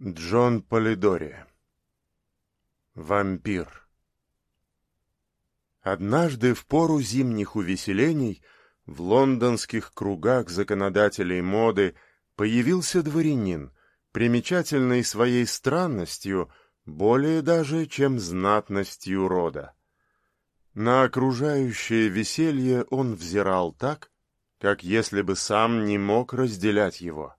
Джон Полидори Вампир Однажды в пору зимних увеселений в лондонских кругах законодателей моды появился дворянин, примечательный своей странностью, более даже, чем знатностью рода. На окружающее веселье он взирал так, как если бы сам не мог разделять его.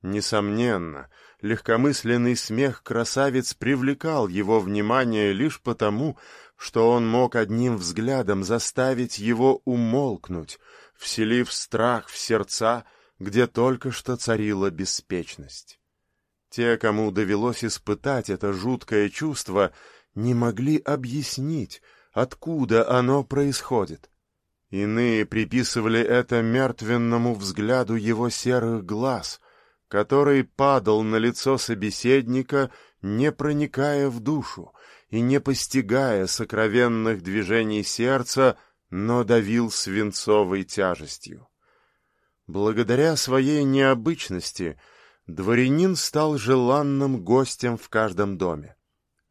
Несомненно, легкомысленный смех красавиц привлекал его внимание лишь потому, что он мог одним взглядом заставить его умолкнуть, вселив страх в сердца, где только что царила беспечность. Те, кому довелось испытать это жуткое чувство, не могли объяснить, откуда оно происходит. Иные приписывали это мертвенному взгляду его серых глаз — который падал на лицо собеседника, не проникая в душу и не постигая сокровенных движений сердца, но давил свинцовой тяжестью. Благодаря своей необычности дворянин стал желанным гостем в каждом доме.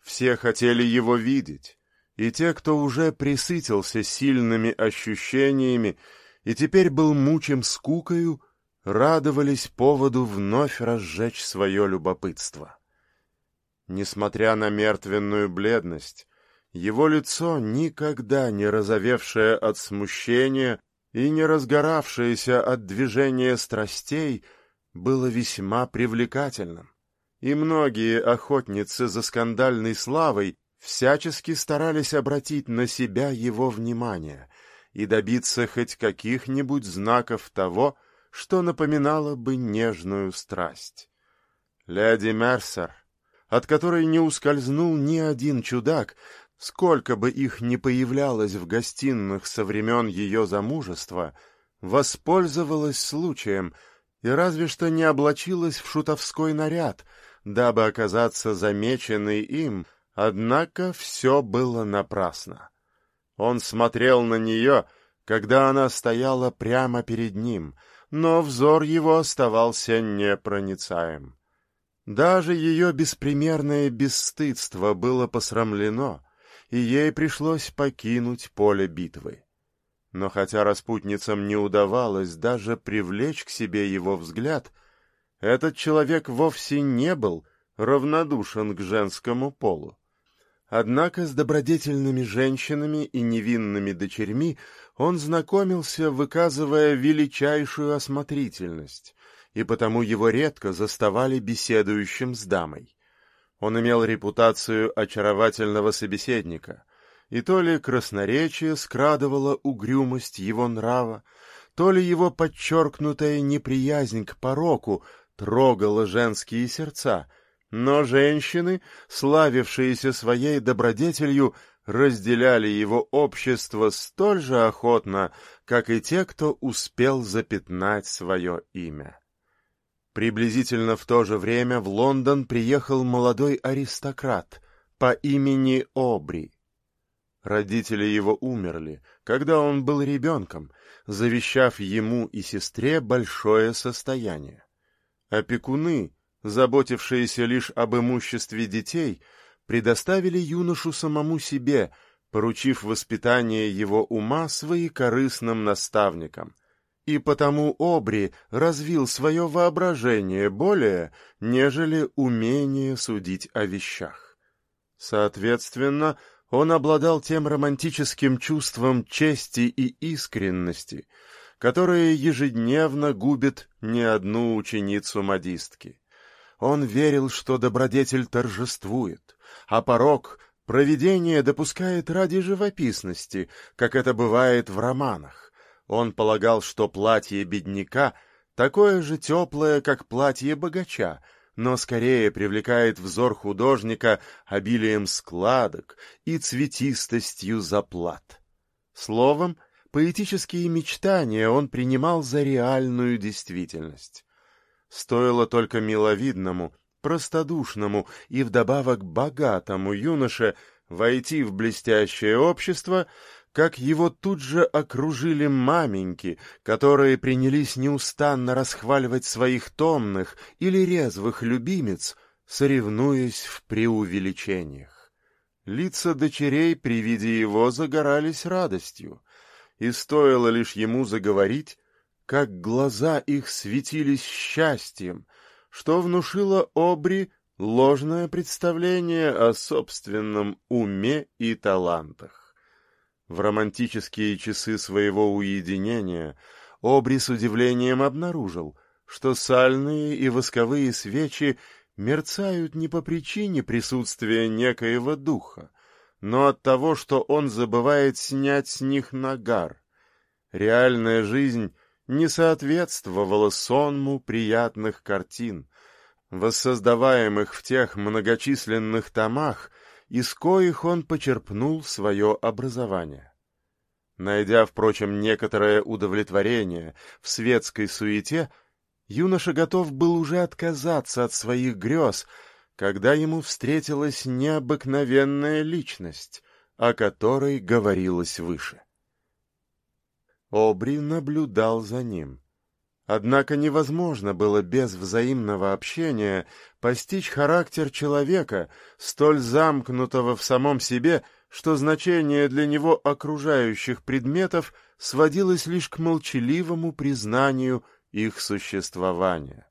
Все хотели его видеть, и те, кто уже присытился сильными ощущениями и теперь был мучим скукою, радовались поводу вновь разжечь свое любопытство. Несмотря на мертвенную бледность, его лицо, никогда не разовевшее от смущения и не разгоравшееся от движения страстей, было весьма привлекательным, и многие охотницы за скандальной славой всячески старались обратить на себя его внимание и добиться хоть каких-нибудь знаков того, что напоминало бы нежную страсть. Леди Мерсер, от которой не ускользнул ни один чудак, сколько бы их ни появлялось в гостиных со времен ее замужества, воспользовалась случаем и разве что не облачилась в шутовской наряд, дабы оказаться замеченной им, однако все было напрасно. Он смотрел на нее, когда она стояла прямо перед ним — но взор его оставался непроницаем. Даже ее беспримерное бесстыдство было посрамлено, и ей пришлось покинуть поле битвы. Но хотя распутницам не удавалось даже привлечь к себе его взгляд, этот человек вовсе не был равнодушен к женскому полу. Однако с добродетельными женщинами и невинными дочерьми он знакомился, выказывая величайшую осмотрительность, и потому его редко заставали беседующим с дамой. Он имел репутацию очаровательного собеседника, и то ли красноречие скрадывало угрюмость его нрава, то ли его подчеркнутая неприязнь к пороку трогала женские сердца — но женщины, славившиеся своей добродетелью, разделяли его общество столь же охотно, как и те, кто успел запятнать свое имя. Приблизительно в то же время в Лондон приехал молодой аристократ по имени Обри. Родители его умерли, когда он был ребенком, завещав ему и сестре большое состояние. Опекуны, заботившиеся лишь об имуществе детей, предоставили юношу самому себе, поручив воспитание его ума своекорыстным наставникам. И потому Обри развил свое воображение более, нежели умение судить о вещах. Соответственно, он обладал тем романтическим чувством чести и искренности, которое ежедневно губит не одну ученицу модистки. Он верил, что добродетель торжествует, а порог провидение допускает ради живописности, как это бывает в романах. Он полагал, что платье бедняка такое же теплое, как платье богача, но скорее привлекает взор художника обилием складок и цветистостью заплат. Словом, поэтические мечтания он принимал за реальную действительность. Стоило только миловидному, простодушному и вдобавок богатому юноше войти в блестящее общество, как его тут же окружили маменьки, которые принялись неустанно расхваливать своих томных или резвых любимец, соревнуясь в преувеличениях. Лица дочерей при виде его загорались радостью, и стоило лишь ему заговорить, как глаза их светились счастьем, что внушило Обри ложное представление о собственном уме и талантах. В романтические часы своего уединения Обри с удивлением обнаружил, что сальные и восковые свечи мерцают не по причине присутствия некоего духа, но от того, что он забывает снять с них нагар. Реальная жизнь не соответствовала сонму приятных картин, воссоздаваемых в тех многочисленных томах, из коих он почерпнул свое образование. Найдя, впрочем, некоторое удовлетворение в светской суете, юноша готов был уже отказаться от своих грез, когда ему встретилась необыкновенная личность, о которой говорилось выше. Обри наблюдал за ним. Однако невозможно было без взаимного общения постичь характер человека, столь замкнутого в самом себе, что значение для него окружающих предметов сводилось лишь к молчаливому признанию их существования.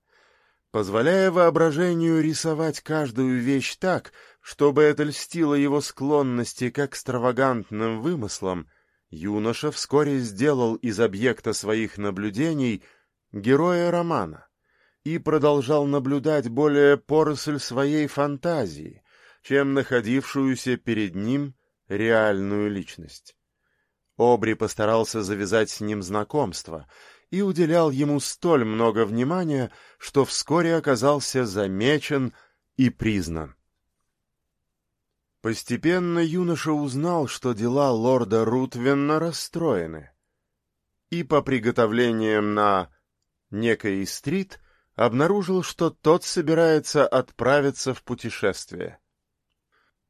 Позволяя воображению рисовать каждую вещь так, чтобы это льстило его склонности к экстравагантным вымыслам, юноша вскоре сделал из объекта своих наблюдений героя романа и продолжал наблюдать более поросль своей фантазии, чем находившуюся перед ним реальную личность. Обри постарался завязать с ним знакомство и уделял ему столь много внимания, что вскоре оказался замечен и признан. Постепенно юноша узнал, что дела лорда Рутвенна расстроены, и по приготовлениям на некой стрит обнаружил, что тот собирается отправиться в путешествие.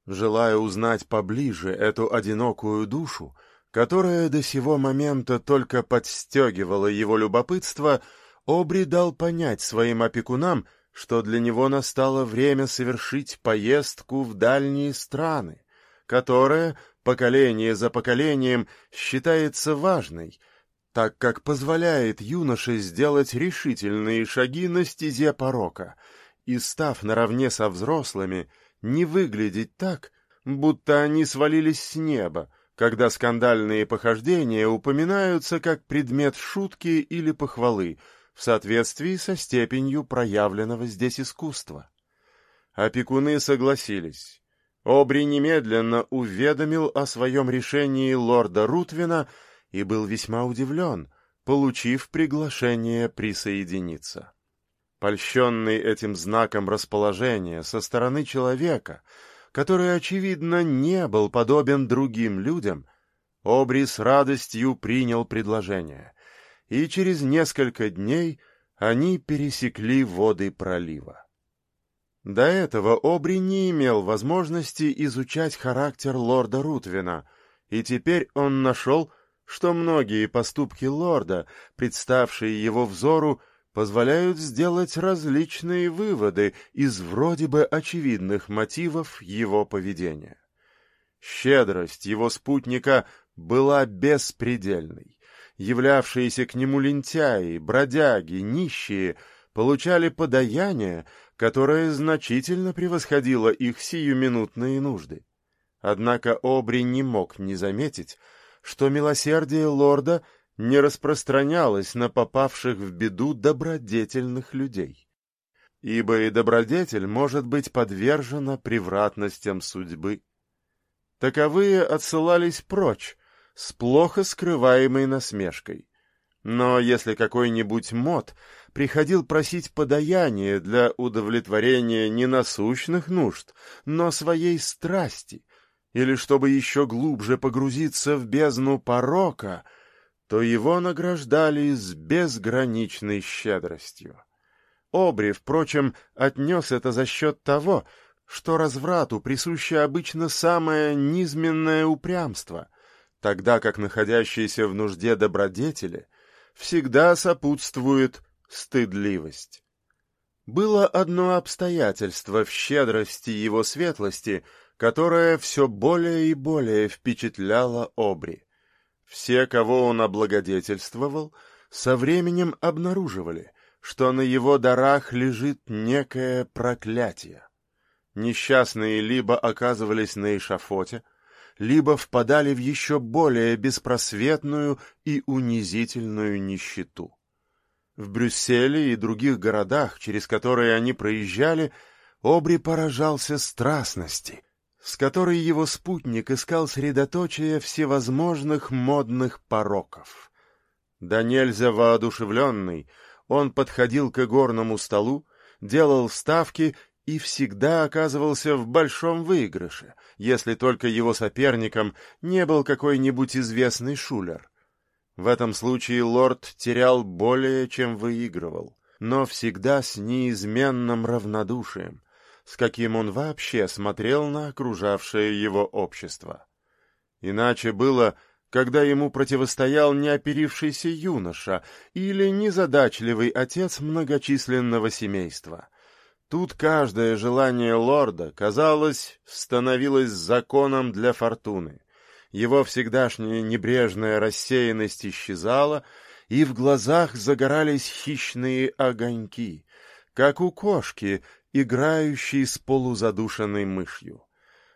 Желая узнать поближе эту одинокую душу, которая до сего момента только подстегивала его любопытство, Обри дал понять своим опекунам, что для него настало время совершить поездку в дальние страны, которая, поколение за поколением, считается важной, так как позволяет юноше сделать решительные шаги на стезе порока и, став наравне со взрослыми, не выглядеть так, будто они свалились с неба, когда скандальные похождения упоминаются как предмет шутки или похвалы — в соответствии со степенью проявленного здесь искусства. Опекуны согласились. Обри немедленно уведомил о своем решении лорда Рутвина и был весьма удивлен, получив приглашение присоединиться. Польщенный этим знаком расположения со стороны человека, который, очевидно, не был подобен другим людям, Обри с радостью принял предложение и через несколько дней они пересекли воды пролива. До этого Обри не имел возможности изучать характер лорда Рутвина, и теперь он нашел, что многие поступки лорда, представшие его взору, позволяют сделать различные выводы из вроде бы очевидных мотивов его поведения. Щедрость его спутника была беспредельной являвшиеся к нему лентяи, бродяги, нищие, получали подаяние, которое значительно превосходило их сиюминутные нужды. Однако Обри не мог не заметить, что милосердие лорда не распространялось на попавших в беду добродетельных людей. Ибо и добродетель может быть подвержена превратностям судьбы. Таковые отсылались прочь, с плохо скрываемой насмешкой. Но если какой-нибудь мод приходил просить подаяние для удовлетворения не насущных нужд, но своей страсти, или чтобы еще глубже погрузиться в бездну порока, то его награждали с безграничной щедростью. Обри, впрочем, отнес это за счет того, что разврату присуще обычно самое низменное упрямство, тогда как находящиеся в нужде добродетели всегда сопутствует стыдливость. Было одно обстоятельство в щедрости его светлости, которое все более и более впечатляло Обри. Все, кого он облагодетельствовал, со временем обнаруживали, что на его дарах лежит некое проклятие. Несчастные либо оказывались на эшафоте, либо впадали в еще более беспросветную и унизительную нищету. В Брюсселе и других городах, через которые они проезжали, Обри поражался страстности, с которой его спутник искал средоточие всевозможных модных пороков. Да нельзя воодушевленный, он подходил к игорному столу, делал ставки и всегда оказывался в большом выигрыше, если только его соперником не был какой-нибудь известный шулер. В этом случае лорд терял более, чем выигрывал, но всегда с неизменным равнодушием, с каким он вообще смотрел на окружавшее его общество. Иначе было, когда ему противостоял неоперившийся юноша или незадачливый отец многочисленного семейства. Тут каждое желание лорда, казалось, становилось законом для фортуны его всегдашняя небрежная рассеянность исчезала, и в глазах загорались хищные огоньки, как у кошки, играющей с полузадушенной мышью.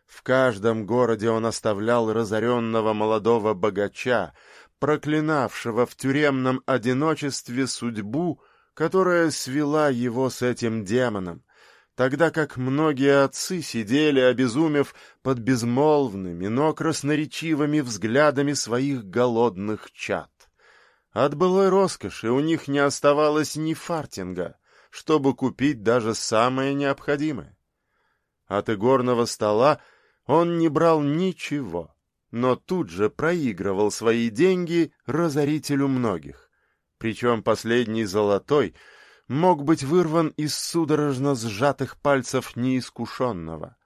В каждом городе он оставлял разоренного молодого богача, проклинавшего в тюремном одиночестве судьбу, которая свела его с этим демоном, тогда как многие отцы сидели, обезумев под безмолвными, но красноречивыми взглядами своих голодных чад. От былой роскоши у них не оставалось ни фартинга, чтобы купить даже самое необходимое. От игорного стола он не брал ничего, но тут же проигрывал свои деньги разорителю многих. Причем последний золотой — мог быть вырван из судорожно сжатых пальцев неискушенного.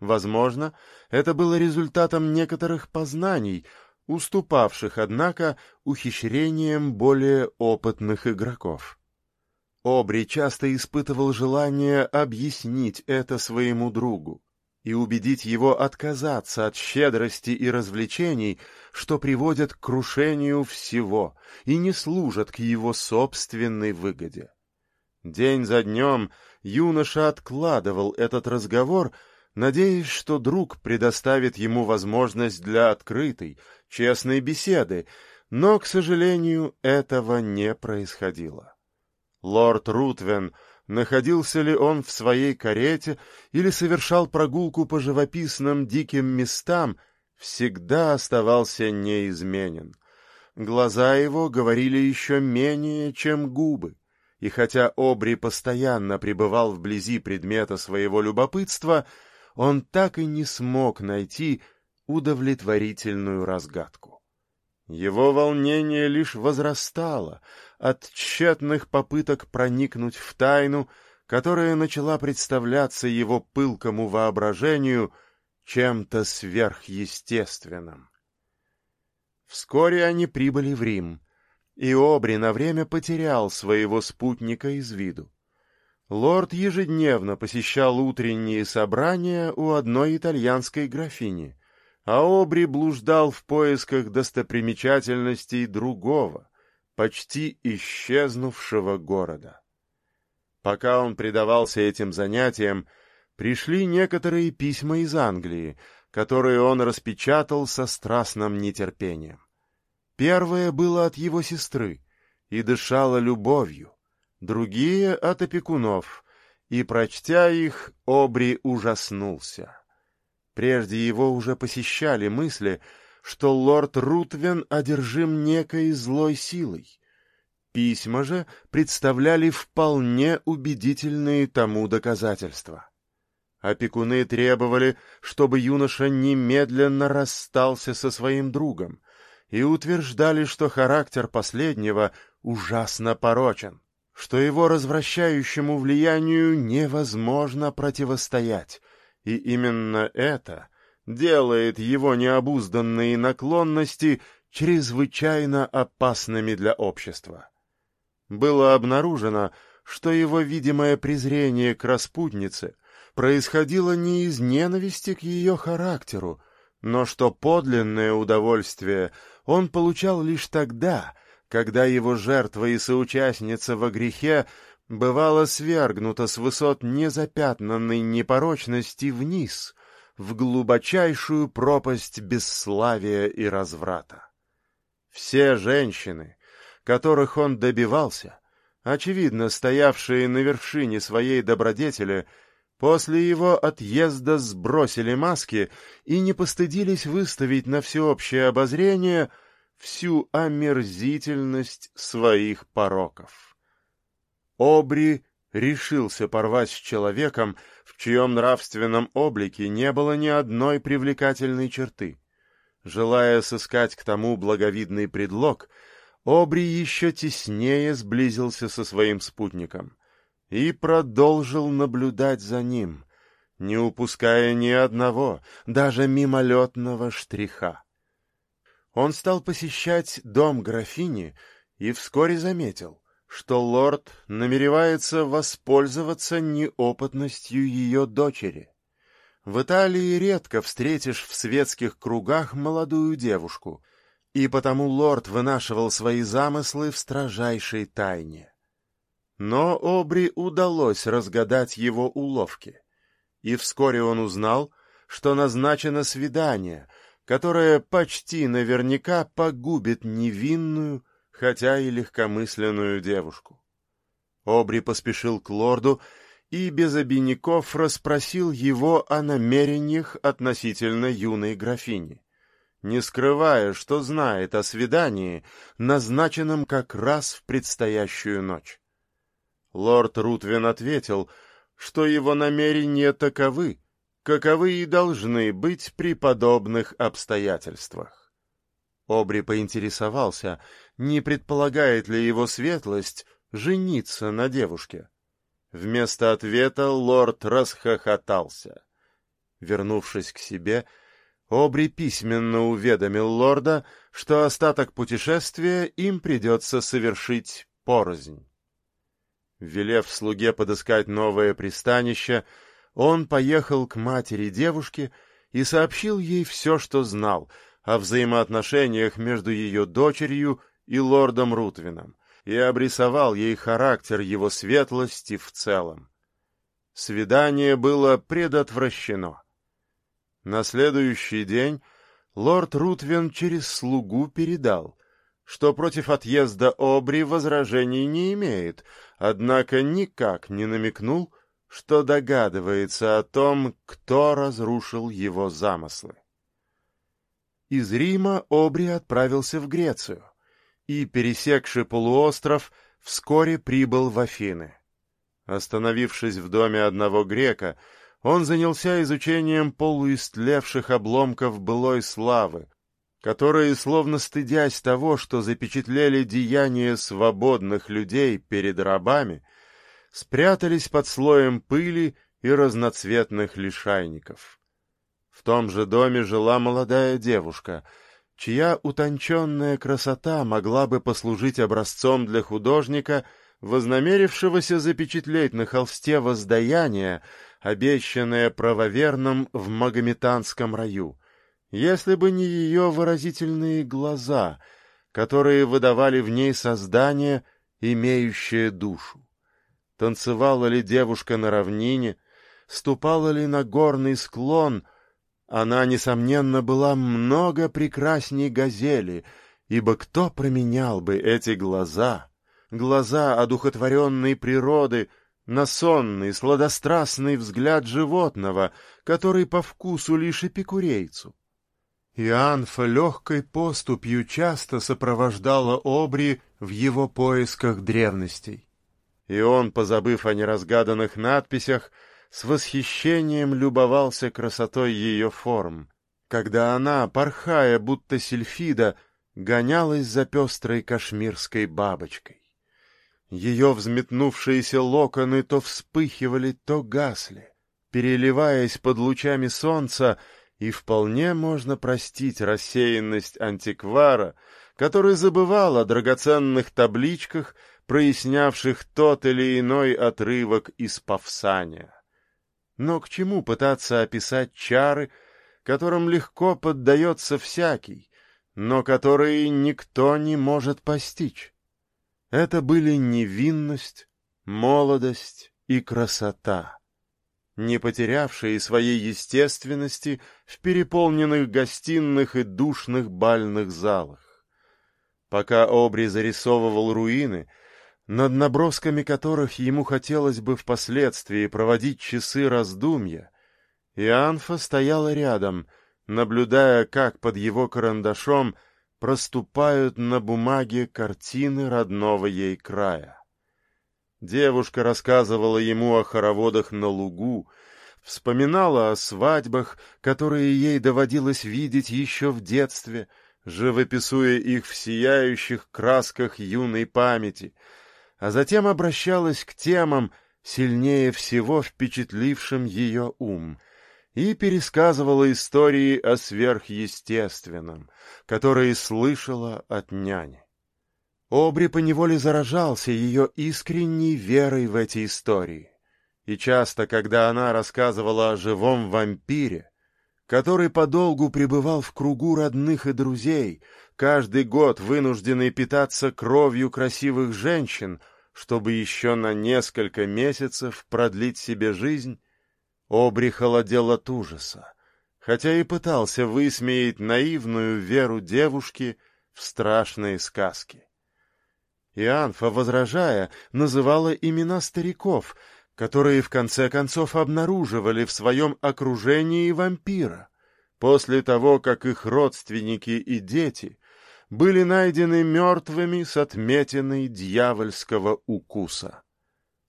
Возможно, это было результатом некоторых познаний, уступавших, однако, ухищрениям более опытных игроков. Обри часто испытывал желание объяснить это своему другу и убедить его отказаться от щедрости и развлечений, что приводят к крушению всего и не служат к его собственной выгоде. День за днем юноша откладывал этот разговор, надеясь, что друг предоставит ему возможность для открытой, честной беседы, но, к сожалению, этого не происходило. Лорд Рутвен, находился ли он в своей карете или совершал прогулку по живописным диким местам, всегда оставался неизменен. Глаза его говорили еще менее, чем губы и хотя Обри постоянно пребывал вблизи предмета своего любопытства, он так и не смог найти удовлетворительную разгадку. Его волнение лишь возрастало от тщетных попыток проникнуть в тайну, которая начала представляться его пылкому воображению чем-то сверхъестественным. Вскоре они прибыли в Рим — и Обри на время потерял своего спутника из виду. Лорд ежедневно посещал утренние собрания у одной итальянской графини, а Обри блуждал в поисках достопримечательностей другого, почти исчезнувшего города. Пока он предавался этим занятиям, пришли некоторые письма из Англии, которые он распечатал со страстным нетерпением. Первое было от его сестры и дышало любовью, другие — от опекунов, и, прочтя их, Обри ужаснулся. Прежде его уже посещали мысли, что лорд Рутвен одержим некой злой силой. Письма же представляли вполне убедительные тому доказательства. Опекуны требовали, чтобы юноша немедленно расстался со своим другом, и утверждали, что характер последнего ужасно порочен, что его развращающему влиянию невозможно противостоять, и именно это делает его необузданные наклонности чрезвычайно опасными для общества. Было обнаружено, что его видимое презрение к распутнице происходило не из ненависти к ее характеру, но что подлинное удовольствие он получал лишь тогда, когда его жертва и соучастница во грехе бывала свергнута с высот незапятнанной непорочности вниз, в глубочайшую пропасть бесславия и разврата. Все женщины, которых он добивался, очевидно стоявшие на вершине своей добродетели, после его отъезда сбросили маски и не постыдились выставить на всеобщее обозрение всю омерзительность своих пороков. Обри решился порвать с человеком, в чьем нравственном облике не было ни одной привлекательной черты. Желая сыскать к тому благовидный предлог, Обри еще теснее сблизился со своим спутником и продолжил наблюдать за ним, не упуская ни одного, даже мимолетного штриха. Он стал посещать дом графини и вскоре заметил, что лорд намеревается воспользоваться неопытностью ее дочери. В Италии редко встретишь в светских кругах молодую девушку, и потому лорд вынашивал свои замыслы в строжайшей тайне. Но Обри удалось разгадать его уловки, и вскоре он узнал, что назначено свидание, которое почти наверняка погубит невинную, хотя и легкомысленную девушку. Обри поспешил к лорду и без обиняков расспросил его о намерениях относительно юной графини не скрывая, что знает о свидании, назначенном как раз в предстоящую ночь. Лорд Рутвин ответил, что его намерения таковы, каковы и должны быть при подобных обстоятельствах. Обри поинтересовался, не предполагает ли его светлость жениться на девушке. Вместо ответа лорд расхохотался. Вернувшись к себе, — Обри письменно уведомил лорда, что остаток путешествия им придется совершить порознь. Велев слуге подыскать новое пристанище, он поехал к матери девушки и сообщил ей все, что знал о взаимоотношениях между ее дочерью и лордом Рутвином, и обрисовал ей характер его светлости в целом. Свидание было предотвращено. На следующий день лорд Рутвен через слугу передал, что против отъезда Обри возражений не имеет, однако никак не намекнул, что догадывается о том, кто разрушил его замыслы. Из Рима Обри отправился в Грецию и, пересекший полуостров, вскоре прибыл в Афины. Остановившись в доме одного грека, он занялся изучением полуистлевших обломков былой славы, которые, словно стыдясь того, что запечатлели деяния свободных людей перед рабами, спрятались под слоем пыли и разноцветных лишайников. В том же доме жила молодая девушка, чья утонченная красота могла бы послужить образцом для художника, вознамерившегося запечатлеть на холсте воздаяние, обещанная правоверным в магометанском раю, если бы не ее выразительные глаза, которые выдавали в ней создание, имеющее душу. Танцевала ли девушка на равнине, ступала ли на горный склон, она, несомненно, была много прекрасней газели, ибо кто променял бы эти глаза, глаза одухотворенной природы, на сонный, сладострастный взгляд животного, который по вкусу лишь эпикурейцу. Ианфа легкой поступью часто сопровождала Обри в его поисках древностей. И он, позабыв о неразгаданных надписях, с восхищением любовался красотой ее форм, когда она, порхая будто сильфида, гонялась за пестрой кашмирской бабочкой. Ее взметнувшиеся локоны то вспыхивали, то гасли, переливаясь под лучами солнца, и вполне можно простить рассеянность антиквара, который забывал о драгоценных табличках, прояснявших тот или иной отрывок из Павсания. Но к чему пытаться описать чары, которым легко поддается всякий, но которые никто не может постичь? Это были невинность, молодость и красота, не потерявшие своей естественности в переполненных гостиных и душных бальных залах. Пока Обри зарисовывал руины, над набросками которых ему хотелось бы впоследствии проводить часы раздумья, Ианфа стояла рядом, наблюдая, как под его карандашом проступают на бумаге картины родного ей края. Девушка рассказывала ему о хороводах на лугу, вспоминала о свадьбах, которые ей доводилось видеть еще в детстве, живописуя их в сияющих красках юной памяти, а затем обращалась к темам, сильнее всего впечатлившим ее ум, и пересказывала истории о сверхъестественном, которые слышала от няни. Обри поневоле заражался ее искренней верой в эти истории. И часто, когда она рассказывала о живом вампире, который подолгу пребывал в кругу родных и друзей, каждый год вынужденный питаться кровью красивых женщин, чтобы еще на несколько месяцев продлить себе жизнь, Обри холодел от ужаса, хотя и пытался высмеять наивную веру девушки в страшные сказки. Ианфа, возражая, называла имена стариков, которые в конце концов обнаруживали в своем окружении вампира, после того, как их родственники и дети были найдены мертвыми с отметиной дьявольского укуса.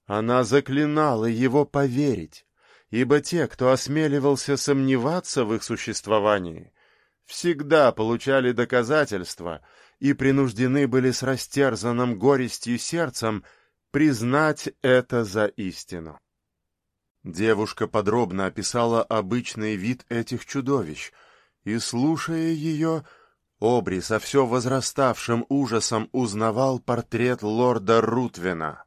Она заклинала его поверить, ибо те, кто осмеливался сомневаться в их существовании, всегда получали доказательства — и принуждены были с растерзанным горестью сердцем признать это за истину. Девушка подробно описала обычный вид этих чудовищ, и, слушая ее, Обри со все возраставшим ужасом узнавал портрет лорда Рутвина.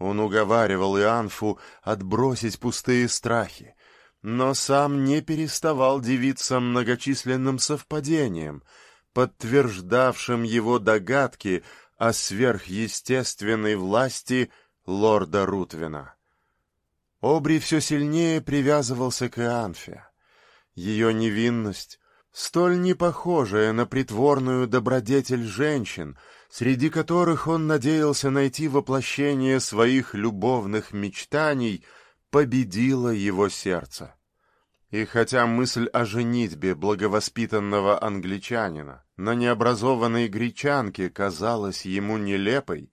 Он уговаривал Ианфу отбросить пустые страхи, но сам не переставал дивиться многочисленным совпадениям, подтверждавшим его догадки о сверхъестественной власти лорда Рутвина. Обри все сильнее привязывался к Ианфе. Ее невинность, столь не похожая на притворную добродетель женщин, среди которых он надеялся найти воплощение своих любовных мечтаний, победила его сердце. И хотя мысль о женитьбе благовоспитанного англичанина на необразованной гречанке казалась ему нелепой,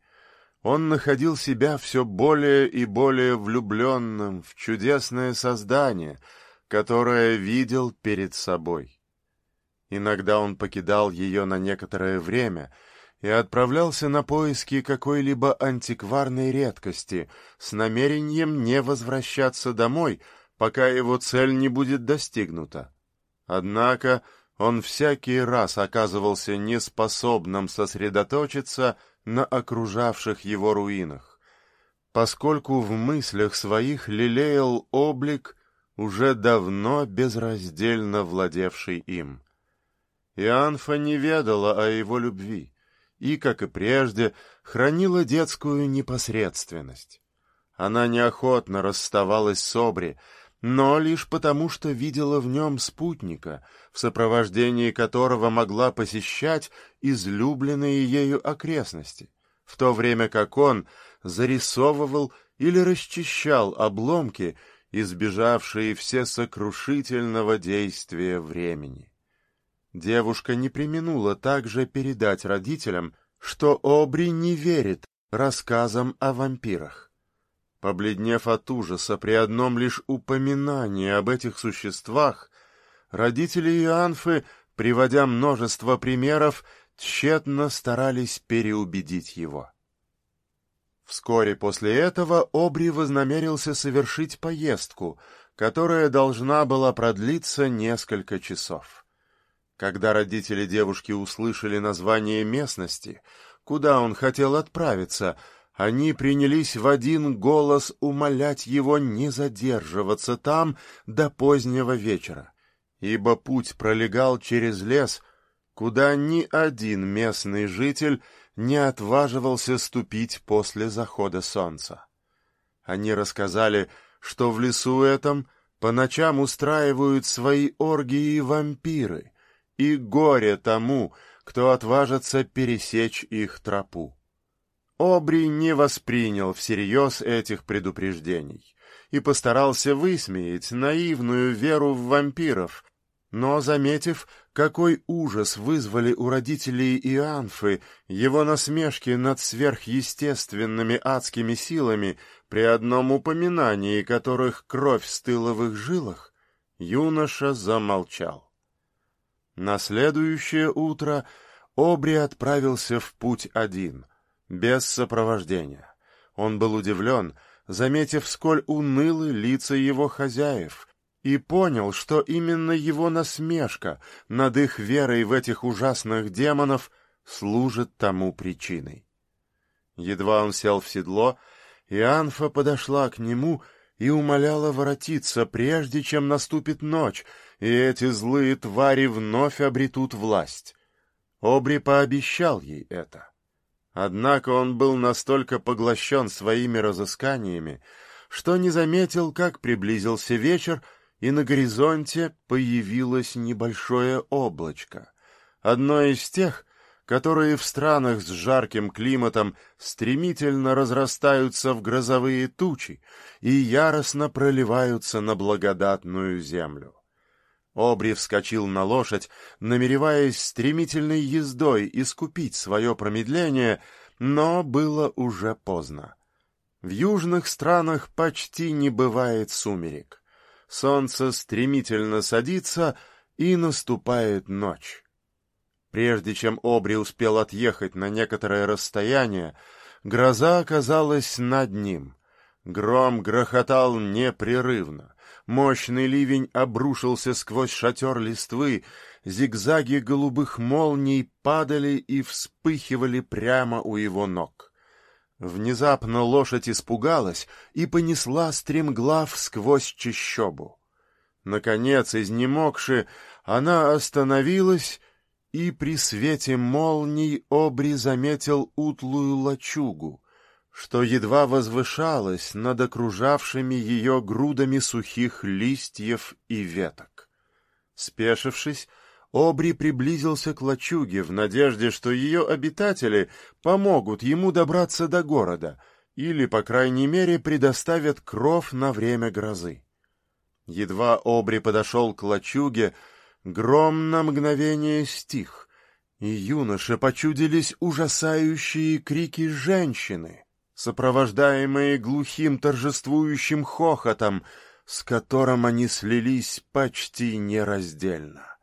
он находил себя все более и более влюбленным в чудесное создание, которое видел перед собой. Иногда он покидал ее на некоторое время и отправлялся на поиски какой-либо антикварной редкости с намерением не возвращаться домой — пока его цель не будет достигнута. Однако он всякий раз оказывался неспособным сосредоточиться на окружавших его руинах, поскольку в мыслях своих лелеял облик, уже давно безраздельно владевший им. Ианфа не ведала о его любви и, как и прежде, хранила детскую непосредственность. Она неохотно расставалась с Обри, но лишь потому, что видела в нем спутника, в сопровождении которого могла посещать излюбленные ею окрестности, в то время как он зарисовывал или расчищал обломки, избежавшие все сокрушительного действия времени. Девушка не применула также передать родителям, что Обри не верит рассказам о вампирах. Побледнев от ужаса при одном лишь упоминании об этих существах, родители Иоанфы, приводя множество примеров, тщетно старались переубедить его. Вскоре после этого Обри вознамерился совершить поездку, которая должна была продлиться несколько часов. Когда родители девушки услышали название местности, куда он хотел отправиться, они принялись в один голос умолять его не задерживаться там до позднего вечера, ибо путь пролегал через лес, куда ни один местный житель не отваживался ступить после захода солнца. Они рассказали, что в лесу этом по ночам устраивают свои оргии вампиры, и горе тому, кто отважится пересечь их тропу. Обри не воспринял всерьез этих предупреждений и постарался высмеять наивную веру в вампиров, но, заметив, какой ужас вызвали у родителей Ианфы его насмешки над сверхъестественными адскими силами, при одном упоминании которых кровь стыла в их жилах, юноша замолчал. На следующее утро Обри отправился в путь один, без сопровождения. Он был удивлен, заметив, сколь унылы лица его хозяев, и понял, что именно его насмешка над их верой в этих ужасных демонов служит тому причиной. Едва он сел в седло, и Анфа подошла к нему и умоляла воротиться, прежде чем наступит ночь, и эти злые твари вновь обретут власть. Обри пообещал ей это. Однако он был настолько поглощен своими разысканиями, что не заметил, как приблизился вечер, и на горизонте появилось небольшое облачко, одно из тех, которые в странах с жарким климатом стремительно разрастаются в грозовые тучи и яростно проливаются на благодатную землю. Обри вскочил на лошадь, намереваясь стремительной ездой искупить свое промедление, но было уже поздно. В южных странах почти не бывает сумерек. Солнце стремительно садится, и наступает ночь. Прежде чем Обри успел отъехать на некоторое расстояние, гроза оказалась над ним. Гром грохотал непрерывно. Мощный ливень обрушился сквозь шатер листвы, зигзаги голубых молний падали и вспыхивали прямо у его ног. Внезапно лошадь испугалась и понесла стремглав сквозь чащобу. Наконец, изнемогши, она остановилась и при свете молний Обри заметил утлую лачугу, что едва возвышалась над окружавшими ее грудами сухих листьев и веток. Спешившись, Обри приблизился к лачуге в надежде, что ее обитатели помогут ему добраться до города или, по крайней мере, предоставят кров на время грозы. Едва Обри подошел к лачуге, Гром на мгновение стих, и юноше почудились ужасающие крики женщины, сопровождаемые глухим торжествующим хохотом, с которым они слились почти нераздельно.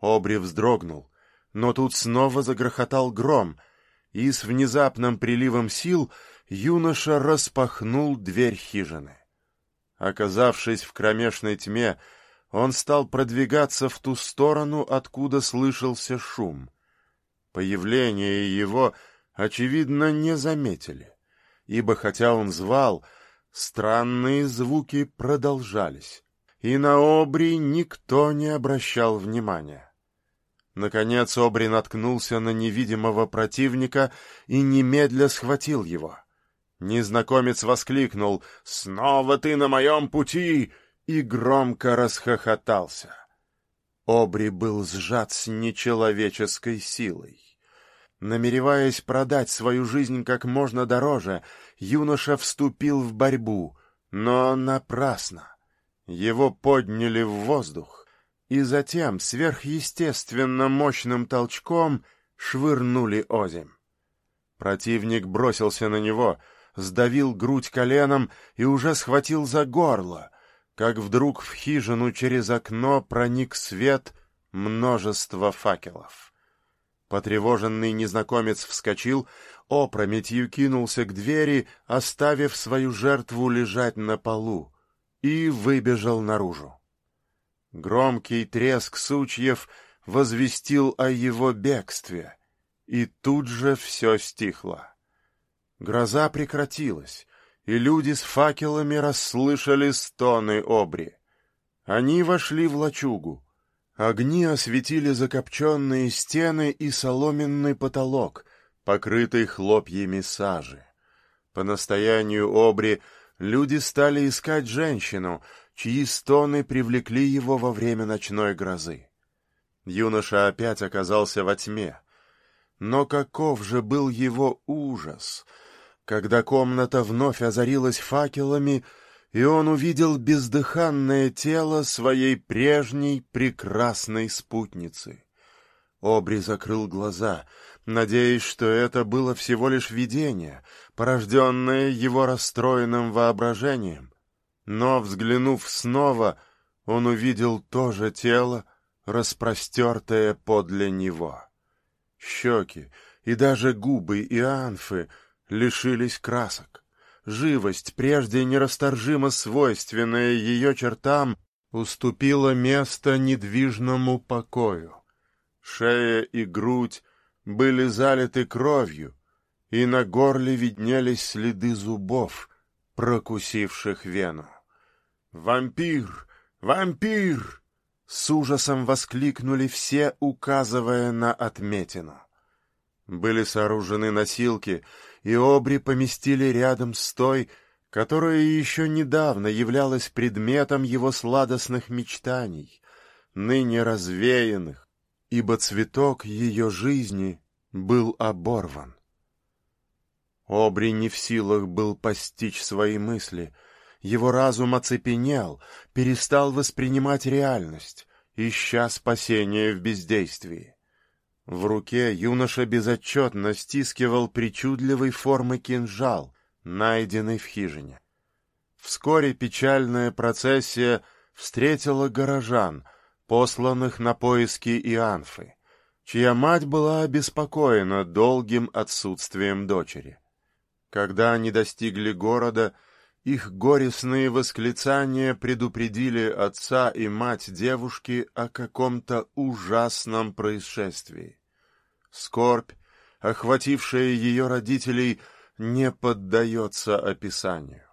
Обри вздрогнул, но тут снова загрохотал гром, и с внезапным приливом сил юноша распахнул дверь хижины. Оказавшись в кромешной тьме, он стал продвигаться в ту сторону, откуда слышался шум. Появление его, очевидно, не заметили, ибо хотя он звал, странные звуки продолжались, и на Обри никто не обращал внимания. Наконец Обри наткнулся на невидимого противника и немедля схватил его. Незнакомец воскликнул «Снова ты на моем пути! и громко расхохотался. Обри был сжат с нечеловеческой силой. Намереваясь продать свою жизнь как можно дороже, юноша вступил в борьбу, но напрасно. Его подняли в воздух и затем сверхъестественно мощным толчком швырнули озимь. Противник бросился на него, сдавил грудь коленом и уже схватил за горло, как вдруг в хижину через окно проник свет множества факелов. Потревоженный незнакомец вскочил, опрометью кинулся к двери, оставив свою жертву лежать на полу, и выбежал наружу. Громкий треск сучьев возвестил о его бегстве, и тут же все стихло. Гроза прекратилась, и люди с факелами расслышали стоны обри. Они вошли в лачугу. Огни осветили закопченные стены и соломенный потолок, покрытый хлопьями сажи. По настоянию обри люди стали искать женщину, чьи стоны привлекли его во время ночной грозы. Юноша опять оказался во тьме. Но каков же был его ужас, когда комната вновь озарилась факелами, и он увидел бездыханное тело своей прежней прекрасной спутницы. Обри закрыл глаза, надеясь, что это было всего лишь видение, порожденное его расстроенным воображением. Но, взглянув снова, он увидел то же тело, распростертое подле него. Щеки и даже губы и анфы лишились красок. Живость, прежде нерасторжимо свойственная ее чертам, уступила место недвижному покою. Шея и грудь были залиты кровью, и на горле виднелись следы зубов, прокусивших вену. «Вампир! Вампир!» С ужасом воскликнули все, указывая на отметину. Были сооружены носилки, и обри поместили рядом с той, которая еще недавно являлась предметом его сладостных мечтаний, ныне развеянных, ибо цветок ее жизни был оборван. Обри не в силах был постичь свои мысли, его разум оцепенел, перестал воспринимать реальность, ища спасения в бездействии. В руке юноша безотчетно стискивал причудливой формы кинжал, найденный в хижине. Вскоре печальная процессия встретила горожан, посланных на поиски Ианфы, чья мать была обеспокоена долгим отсутствием дочери. Когда они достигли города, их горестные восклицания предупредили отца и мать девушки о каком-то ужасном происшествии. Скорбь, охватившая ее родителей, не поддается описанию.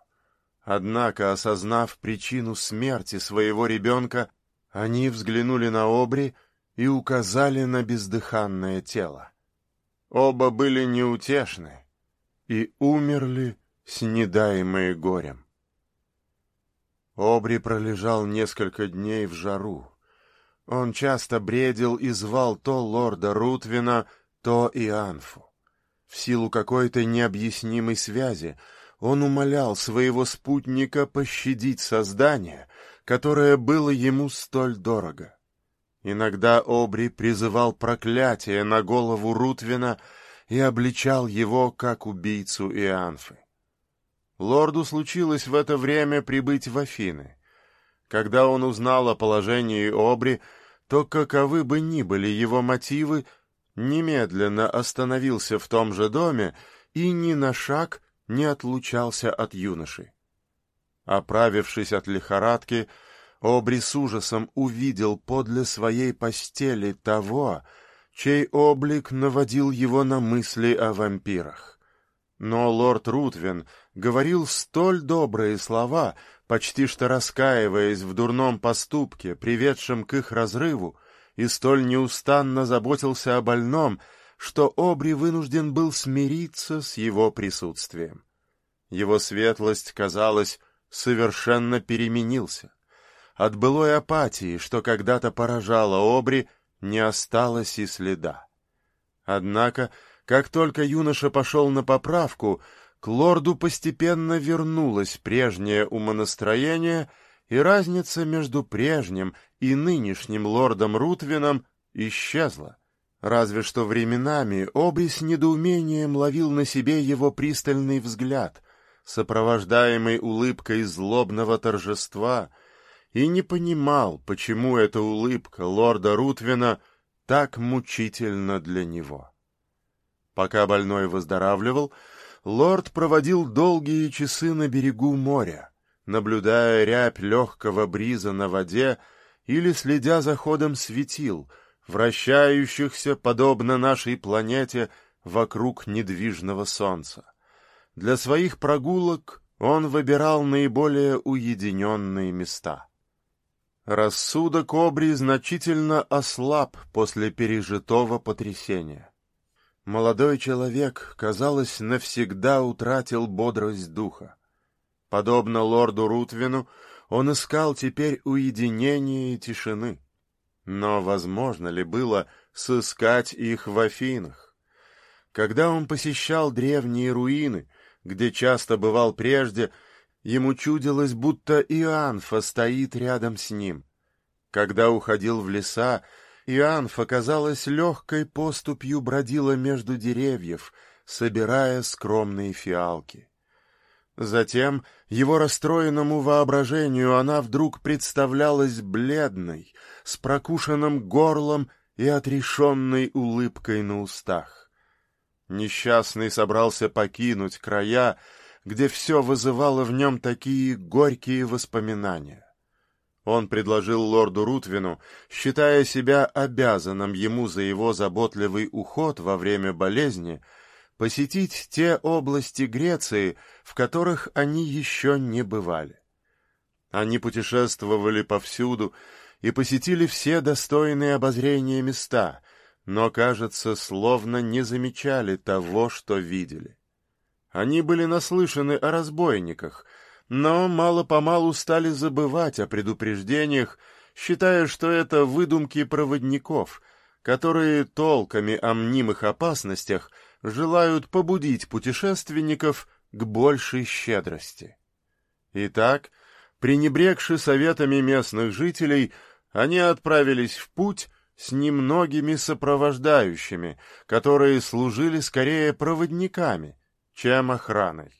Однако, осознав причину смерти своего ребенка, они взглянули на Обри и указали на бездыханное тело. Оба были неутешны и умерли снедаемые горем. Обри пролежал несколько дней в жару. Он часто бредил и звал то лорда Рутвина, то и Анфу. В силу какой-то необъяснимой связи он умолял своего спутника пощадить создание, которое было ему столь дорого. Иногда Обри призывал проклятие на голову Рутвина и обличал его как убийцу Ианфы. Лорду случилось в это время прибыть в Афины. Когда он узнал о положении Обри, то каковы бы ни были его мотивы, немедленно остановился в том же доме и ни на шаг не отлучался от юноши. Оправившись от лихорадки, Обри с ужасом увидел подле своей постели того, чей облик наводил его на мысли о вампирах. Но лорд Рутвин говорил столь добрые слова, почти что раскаиваясь в дурном поступке, приведшем к их разрыву, и столь неустанно заботился о больном, что Обри вынужден был смириться с его присутствием. Его светлость, казалось, совершенно переменился. От былой апатии, что когда-то поражала Обри, не осталось и следа. Однако как только юноша пошел на поправку, к лорду постепенно вернулось прежнее умонастроение, и разница между прежним и нынешним лордом Рутвином исчезла. Разве что временами Обри с недоумением ловил на себе его пристальный взгляд, сопровождаемый улыбкой злобного торжества, и не понимал, почему эта улыбка лорда Рутвина так мучительна для него. Пока больной выздоравливал, лорд проводил долгие часы на берегу моря, наблюдая рябь легкого бриза на воде или следя за ходом светил, вращающихся, подобно нашей планете, вокруг недвижного Солнца. Для своих прогулок он выбирал наиболее уединенные места. Рассудок Обри значительно ослаб после пережитого потрясения. Молодой человек, казалось, навсегда утратил бодрость духа. Подобно лорду Рутвину, он искал теперь уединения и тишины. Но возможно ли было сыскать их в Афинах? Когда он посещал древние руины, где часто бывал прежде, ему чудилось, будто Иоанфа стоит рядом с ним. Когда уходил в леса, Иоанфа, казалось, легкой поступью бродила между деревьев, собирая скромные фиалки. Затем его расстроенному воображению она вдруг представлялась бледной, с прокушенным горлом и отрешенной улыбкой на устах. Несчастный собрался покинуть края, где все вызывало в нем такие горькие воспоминания. Он предложил лорду Рутвину, считая себя обязанным ему за его заботливый уход во время болезни, посетить те области Греции, в которых они еще не бывали. Они путешествовали повсюду и посетили все достойные обозрения места, но, кажется, словно не замечали того, что видели. Они были наслышаны о разбойниках, но мало-помалу стали забывать о предупреждениях, считая, что это выдумки проводников, которые толками о мнимых опасностях — желают побудить путешественников к большей щедрости. Итак, пренебрегши советами местных жителей, они отправились в путь с немногими сопровождающими, которые служили скорее проводниками, чем охраной.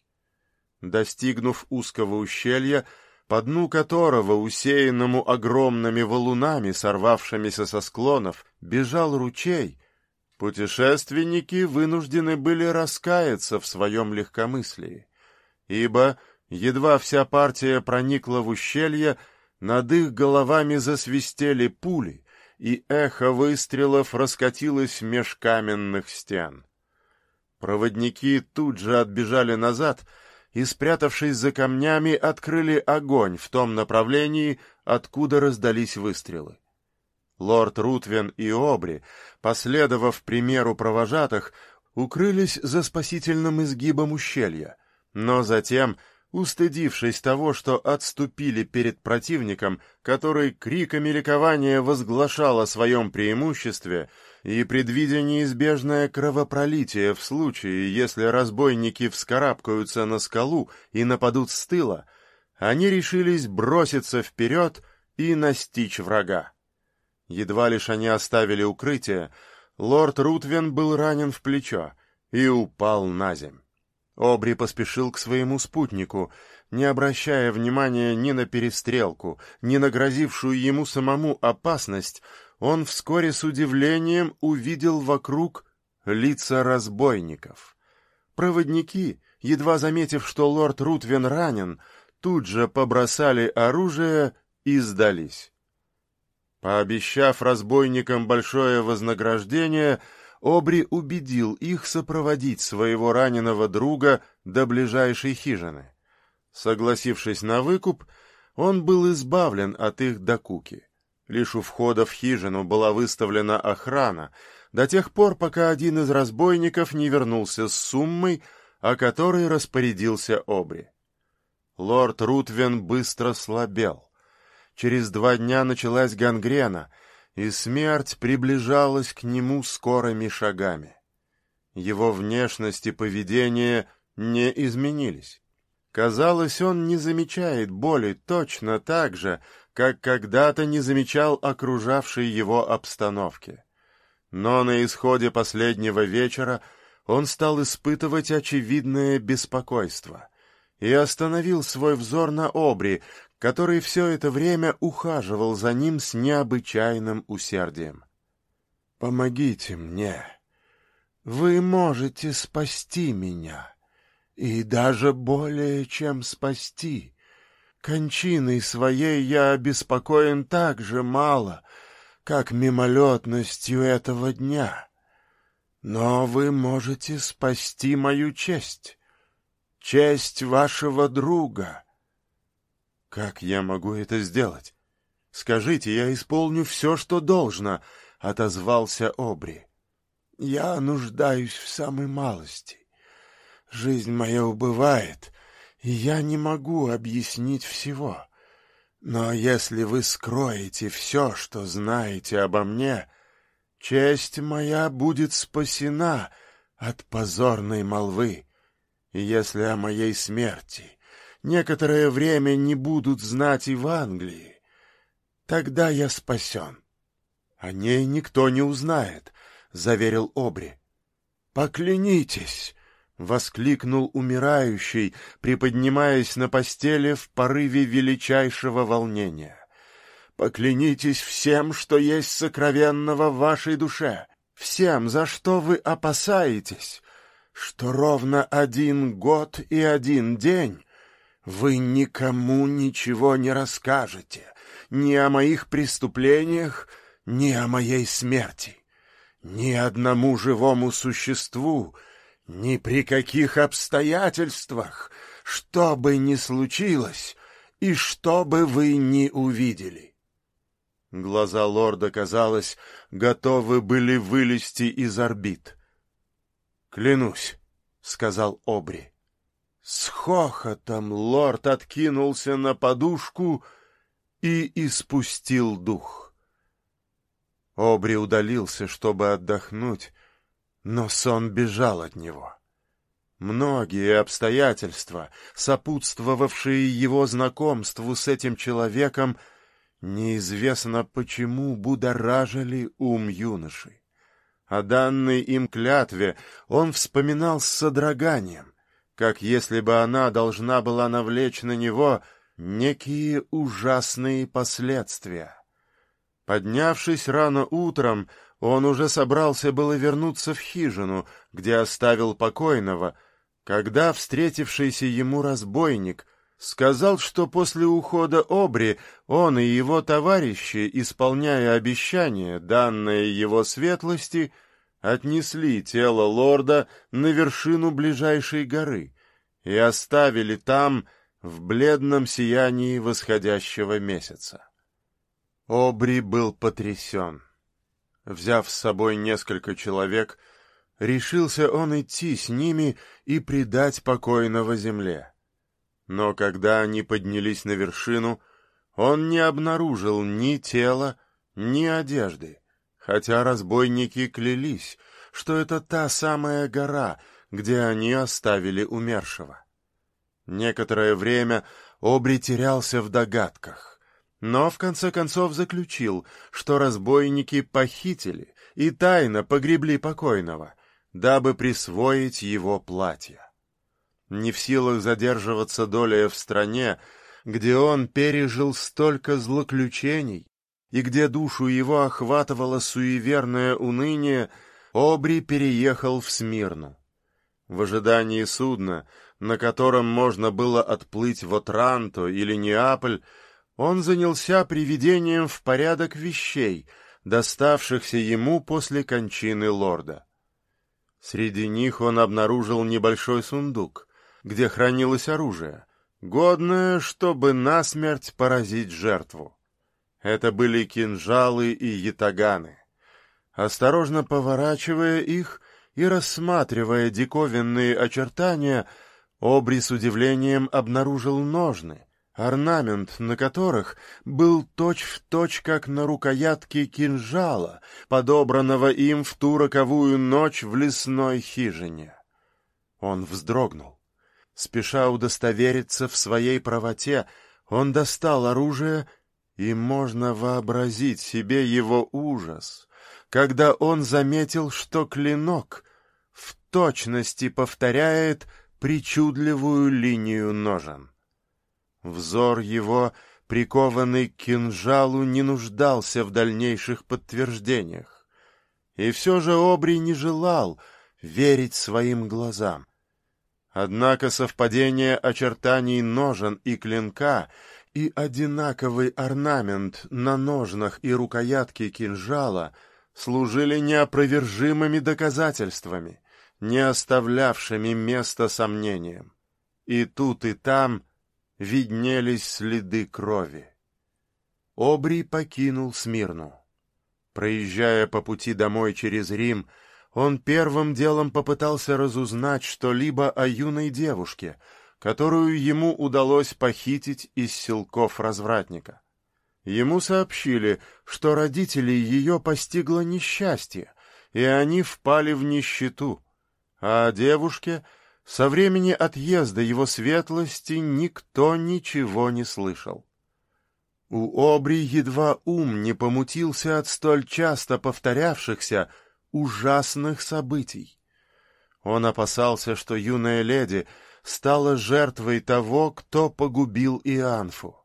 Достигнув узкого ущелья, по дну которого, усеянному огромными валунами, сорвавшимися со склонов, бежал ручей, Путешественники вынуждены были раскаяться в своем легкомыслии, ибо, едва вся партия проникла в ущелье, над их головами засвистели пули, и эхо выстрелов раскатилось меж каменных стен. Проводники тут же отбежали назад и, спрятавшись за камнями, открыли огонь в том направлении, откуда раздались выстрелы. Лорд Рутвен и Обри, последовав примеру провожатых, укрылись за спасительным изгибом ущелья, но затем, устыдившись того, что отступили перед противником, который криками ликования возглашал о своем преимуществе, и предвидя неизбежное кровопролитие в случае, если разбойники вскарабкаются на скалу и нападут с тыла, они решились броситься вперед и настичь врага. Едва лишь они оставили укрытие, лорд Рутвен был ранен в плечо и упал на земь. Обри поспешил к своему спутнику, не обращая внимания ни на перестрелку, ни на грозившую ему самому опасность, он вскоре с удивлением увидел вокруг лица разбойников. Проводники, едва заметив, что лорд Рутвен ранен, тут же побросали оружие и сдались. Пообещав разбойникам большое вознаграждение, Обри убедил их сопроводить своего раненого друга до ближайшей хижины. Согласившись на выкуп, он был избавлен от их докуки. Лишь у входа в хижину была выставлена охрана, до тех пор, пока один из разбойников не вернулся с суммой, о которой распорядился Обри. Лорд Рутвен быстро слабел. Через два дня началась гангрена, и смерть приближалась к нему скорыми шагами. Его внешность и поведение не изменились. Казалось, он не замечает боли точно так же, как когда-то не замечал окружавшей его обстановки. Но на исходе последнего вечера он стал испытывать очевидное беспокойство и остановил свой взор на Обри, который все это время ухаживал за ним с необычайным усердием. «Помогите мне. Вы можете спасти меня, и даже более чем спасти. Кончиной своей я обеспокоен так же мало, как мимолетностью этого дня. Но вы можете спасти мою честь, честь вашего друга. Как я могу это сделать? Скажите, я исполню все, что должно, — отозвался Обри. Я нуждаюсь в самой малости. Жизнь моя убывает, и я не могу объяснить всего. Но если вы скроете все, что знаете обо мне, честь моя будет спасена от позорной молвы. И если о моей смерти некоторое время не будут знать и в Англии, тогда я спасен. О ней никто не узнает, — заверил Обри. Поклянитесь, воскликнул умирающий, приподнимаясь на постели в порыве величайшего волнения. Поклянитесь всем, что есть сокровенного в вашей душе, всем, за что вы опасаетесь, что ровно один год и один день вы никому ничего не расскажете, ни о моих преступлениях, ни о моей смерти, ни одному живому существу, ни при каких обстоятельствах, что бы ни случилось и что бы вы ни увидели. Глаза лорда, казалось, готовы были вылезти из орбит. «Клянусь», — сказал Обри. С хохотом лорд откинулся на подушку и испустил дух. Обри удалился, чтобы отдохнуть, но сон бежал от него. Многие обстоятельства, сопутствовавшие его знакомству с этим человеком, неизвестно почему будоражили ум юноши. О данной им клятве он вспоминал с содроганием, как если бы она должна была навлечь на него некие ужасные последствия. Поднявшись рано утром, он уже собрался было вернуться в хижину, где оставил покойного, когда встретившийся ему разбойник сказал, что после ухода Обри он и его товарищи, исполняя обещание, данное его светлости, отнесли тело лорда на вершину ближайшей горы и оставили там в бледном сиянии восходящего месяца. Обри был потрясен взяв с собой несколько человек, решился он идти с ними и предать покойного земле. Но когда они поднялись на вершину, он не обнаружил ни тела, ни одежды, хотя разбойники клялись, что это та самая гора, где они оставили умершего. Некоторое время Обри терялся в догадках но в конце концов заключил, что разбойники похитили и тайно погребли покойного, дабы присвоить его платье. Не в силах задерживаться доля в стране, где он пережил столько злоключений и где душу его охватывало суеверное уныние, Обри переехал в Смирну. В ожидании судна, на котором можно было отплыть в Отранто или Неаполь, он занялся приведением в порядок вещей, доставшихся ему после кончины лорда. Среди них он обнаружил небольшой сундук, где хранилось оружие, годное, чтобы насмерть поразить жертву. Это были кинжалы и ятаганы. Осторожно поворачивая их и рассматривая диковинные очертания, Обри с удивлением обнаружил ножны, орнамент на которых был точь-в-точь, точь, как на рукоятке кинжала, подобранного им в ту роковую ночь в лесной хижине. Он вздрогнул. Спеша удостовериться в своей правоте, он достал оружие, и можно вообразить себе его ужас, когда он заметил, что клинок в точности повторяет причудливую линию ножен. Взор его, прикованный к кинжалу, не нуждался в дальнейших подтверждениях. И все же Обри не желал верить своим глазам. Однако совпадение очертаний ножен и клинка и одинаковый орнамент на ножнах и рукоятке кинжала служили неопровержимыми доказательствами, не оставлявшими места сомнениям. И тут и там виднелись следы крови. Обрий покинул Смирну. Проезжая по пути домой через Рим, он первым делом попытался разузнать что-либо о юной девушке, которую ему удалось похитить из силков развратника. Ему сообщили, что родителей ее постигло несчастье, и они впали в нищету, а о девушке со времени отъезда его светлости никто ничего не слышал. У Обри едва ум не помутился от столь часто повторявшихся ужасных событий. Он опасался, что юная леди стала жертвой того, кто погубил Ианфу.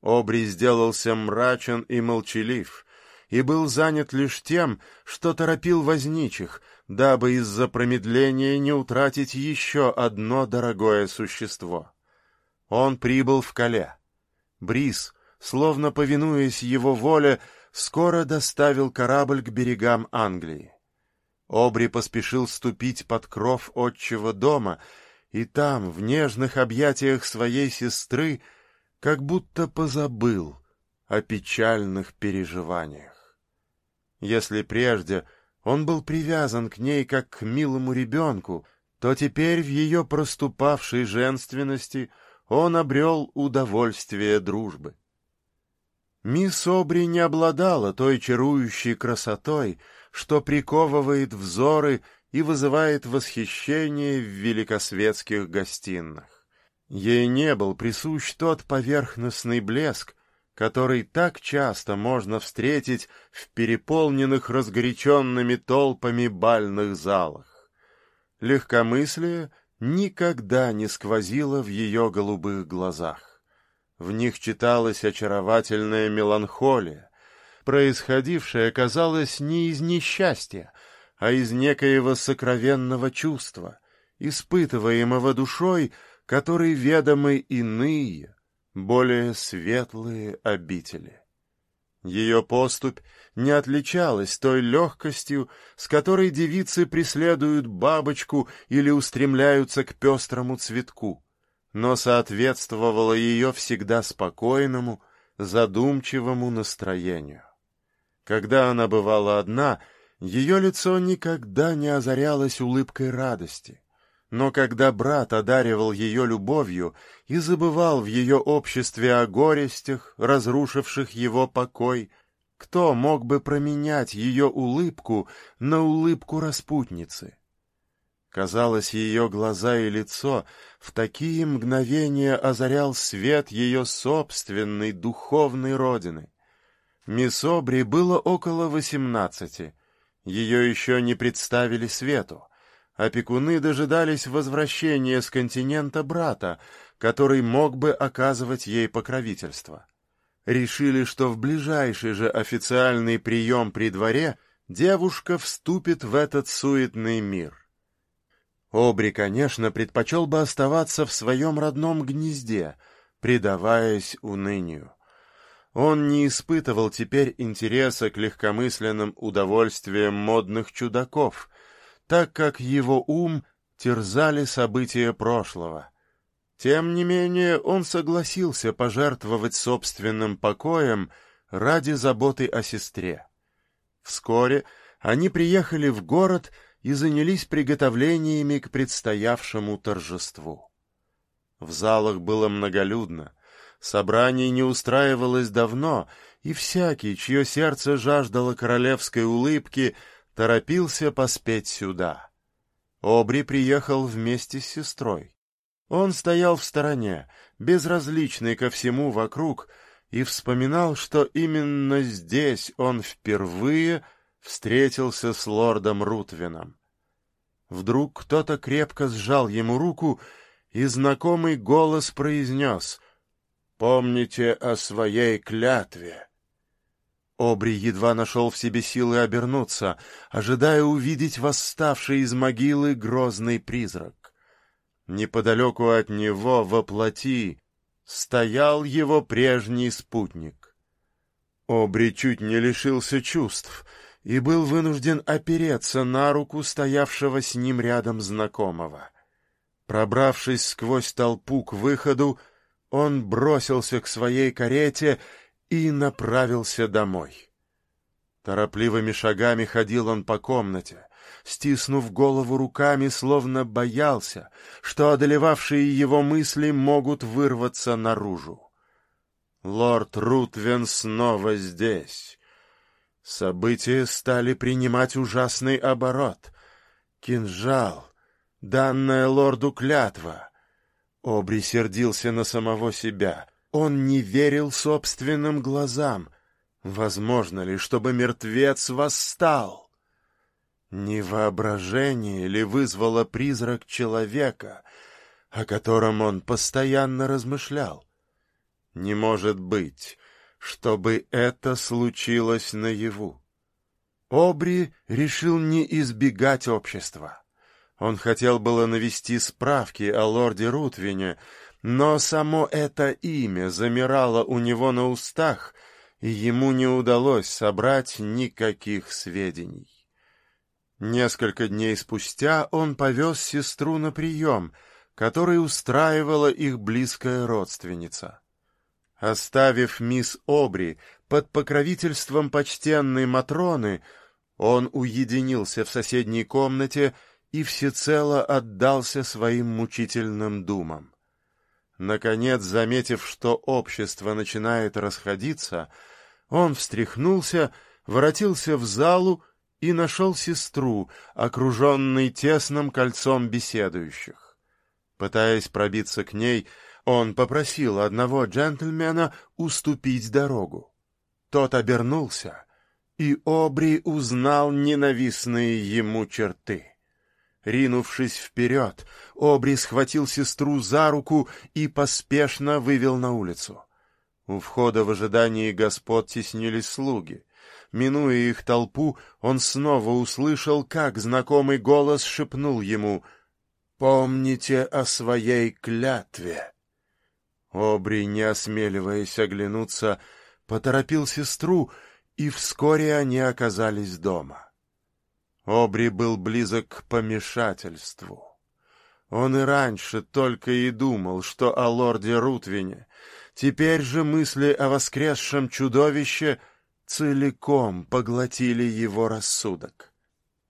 Обри сделался мрачен и молчалив, и был занят лишь тем, что торопил возничих, дабы из-за промедления не утратить еще одно дорогое существо. Он прибыл в Кале. Бриз, словно повинуясь его воле, скоро доставил корабль к берегам Англии. Обри поспешил ступить под кров отчего дома, и там, в нежных объятиях своей сестры, как будто позабыл о печальных переживаниях. Если прежде он был привязан к ней как к милому ребенку, то теперь в ее проступавшей женственности он обрел удовольствие дружбы. Мисс Обри не обладала той чарующей красотой, что приковывает взоры и вызывает восхищение в великосветских гостиных. Ей не был присущ тот поверхностный блеск, который так часто можно встретить в переполненных разгоряченными толпами бальных залах. Легкомыслие никогда не сквозило в ее голубых глазах. В них читалась очаровательная меланхолия. Происходившее казалось не из несчастья, а из некоего сокровенного чувства, испытываемого душой, которой ведомы иные, более светлые обители. Ее поступь не отличалась той легкостью, с которой девицы преследуют бабочку или устремляются к пестрому цветку но соответствовало ее всегда спокойному, задумчивому настроению. Когда она бывала одна, ее лицо никогда не озарялось улыбкой радости. Но когда брат одаривал ее любовью и забывал в ее обществе о горестях, разрушивших его покой, кто мог бы променять ее улыбку на улыбку распутницы? Казалось, ее глаза и лицо в такие мгновения озарял свет ее собственной духовной родины. Мисс Обри было около восемнадцати. Ее еще не представили свету. Опекуны дожидались возвращения с континента брата, который мог бы оказывать ей покровительство. Решили, что в ближайший же официальный прием при дворе девушка вступит в этот суетный мир — Обри, конечно, предпочел бы оставаться в своем родном гнезде, предаваясь унынию. Он не испытывал теперь интереса к легкомысленным удовольствиям модных чудаков, так как его ум терзали события прошлого. Тем не менее он согласился пожертвовать собственным покоем ради заботы о сестре. Вскоре они приехали в город — и занялись приготовлениями к предстоявшему торжеству. В залах было многолюдно, собрание не устраивалось давно, и всякий, чье сердце жаждало королевской улыбки, торопился поспеть сюда. Обри приехал вместе с сестрой. Он стоял в стороне, безразличный ко всему вокруг, и вспоминал, что именно здесь он впервые — встретился с лордом Рутвином. Вдруг кто-то крепко сжал ему руку, и знакомый голос произнес «Помните о своей клятве». Обри едва нашел в себе силы обернуться, ожидая увидеть восставший из могилы грозный призрак. Неподалеку от него, во плоти, стоял его прежний спутник. Обри чуть не лишился чувств и был вынужден опереться на руку стоявшего с ним рядом знакомого. Пробравшись сквозь толпу к выходу, он бросился к своей карете и направился домой. Торопливыми шагами ходил он по комнате, стиснув голову руками, словно боялся, что одолевавшие его мысли могут вырваться наружу. Лорд Рутвен снова здесь. События стали принимать ужасный оборот. Кинжал, данная лорду клятва. Обри сердился на самого себя. Он не верил собственным глазам. Возможно ли, чтобы мертвец восстал? Не воображение ли вызвало призрак человека, о котором он постоянно размышлял? Не может быть, чтобы это случилось наяву. Обри решил не избегать общества. Он хотел было навести справки о лорде Рутвине, но само это имя замирало у него на устах, и ему не удалось собрать никаких сведений. Несколько дней спустя он повез сестру на прием, который устраивала их близкая родственница. Оставив мисс Обри под покровительством почтенной Матроны, он уединился в соседней комнате и всецело отдался своим мучительным думам. Наконец, заметив, что общество начинает расходиться, он встряхнулся, воротился в залу и нашел сестру, окруженной тесным кольцом беседующих. Пытаясь пробиться к ней, он попросил одного джентльмена уступить дорогу. Тот обернулся, и Обри узнал ненавистные ему черты. Ринувшись вперед, Обри схватил сестру за руку и поспешно вывел на улицу. У входа в ожидании господ теснились слуги. Минуя их толпу, он снова услышал, как знакомый голос шепнул ему «Помните о своей клятве». Обри, не осмеливаясь оглянуться, поторопил сестру, и вскоре они оказались дома. Обри был близок к помешательству. Он и раньше только и думал, что о лорде Рутвине. Теперь же мысли о воскресшем чудовище — целиком поглотили его рассудок.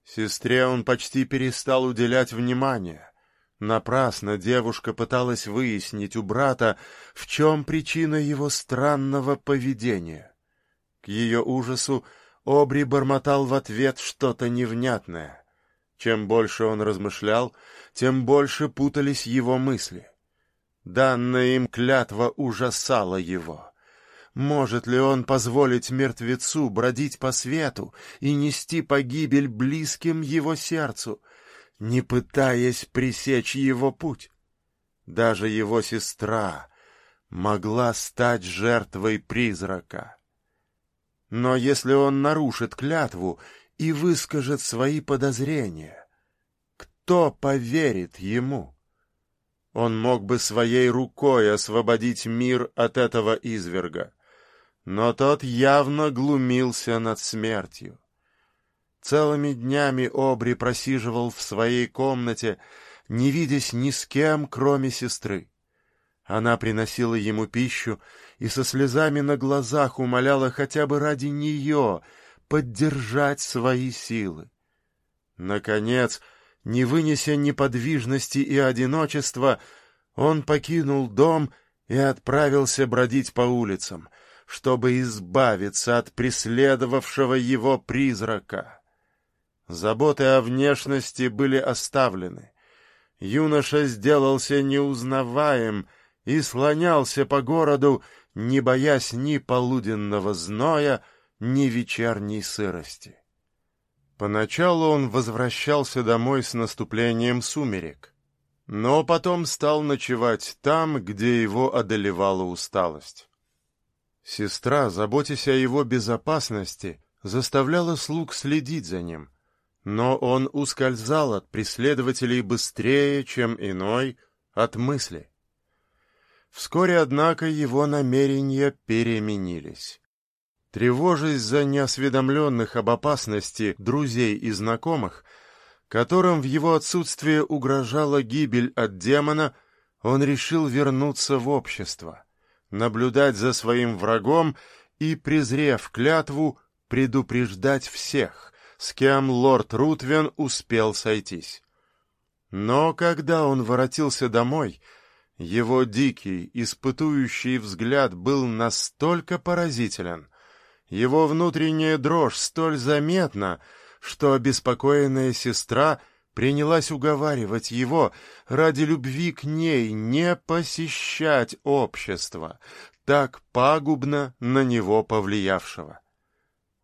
Сестре он почти перестал уделять внимание. Напрасно девушка пыталась выяснить у брата, в чем причина его странного поведения. К ее ужасу Обри бормотал в ответ что-то невнятное. Чем больше он размышлял, тем больше путались его мысли. Данная им клятва ужасала его. Может ли он позволить мертвецу бродить по свету и нести погибель близким его сердцу, не пытаясь пресечь его путь? Даже его сестра могла стать жертвой призрака. Но если он нарушит клятву и выскажет свои подозрения, кто поверит ему? Он мог бы своей рукой освободить мир от этого изверга но тот явно глумился над смертью. Целыми днями Обри просиживал в своей комнате, не видясь ни с кем, кроме сестры. Она приносила ему пищу и со слезами на глазах умоляла хотя бы ради нее поддержать свои силы. Наконец, не вынеся неподвижности и одиночества, он покинул дом и отправился бродить по улицам — чтобы избавиться от преследовавшего его призрака. Заботы о внешности были оставлены. Юноша сделался неузнаваем и слонялся по городу, не боясь ни полуденного зноя, ни вечерней сырости. Поначалу он возвращался домой с наступлением сумерек, но потом стал ночевать там, где его одолевала усталость. Сестра, заботясь о его безопасности, заставляла слуг следить за ним, но он ускользал от преследователей быстрее, чем иной, от мысли. Вскоре, однако, его намерения переменились. Тревожась за неосведомленных об опасности друзей и знакомых, которым в его отсутствие угрожала гибель от демона, он решил вернуться в общество, наблюдать за своим врагом и, презрев клятву, предупреждать всех, с кем лорд Рутвен успел сойтись. Но когда он воротился домой, его дикий, испытующий взгляд был настолько поразителен, его внутренняя дрожь столь заметна, что обеспокоенная сестра принялась уговаривать его ради любви к ней не посещать общество, так пагубно на него повлиявшего.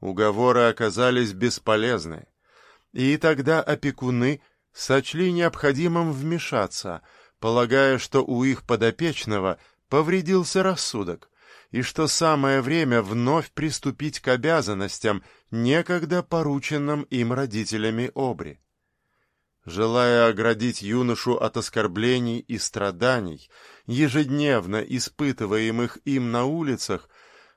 Уговоры оказались бесполезны, и тогда опекуны сочли необходимым вмешаться, полагая, что у их подопечного повредился рассудок, и что самое время вновь приступить к обязанностям, некогда порученным им родителями Обри. Желая оградить юношу от оскорблений и страданий, ежедневно испытываемых им на улицах,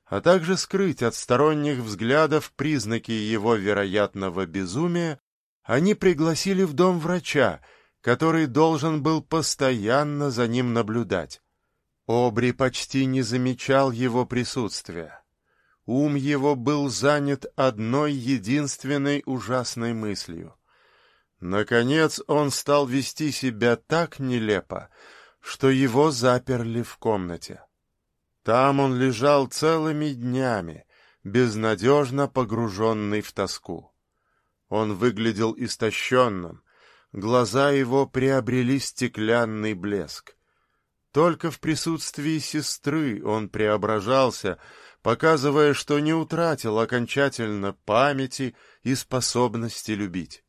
а также скрыть от сторонних взглядов признаки его вероятного безумия, они пригласили в дом врача, который должен был постоянно за ним наблюдать. Обри почти не замечал его присутствия. Ум его был занят одной единственной ужасной мыслью. Наконец он стал вести себя так нелепо, что его заперли в комнате. Там он лежал целыми днями, безнадежно погруженный в тоску. Он выглядел истощенным, глаза его приобрели стеклянный блеск. Только в присутствии сестры он преображался, показывая, что не утратил окончательно памяти и способности любить.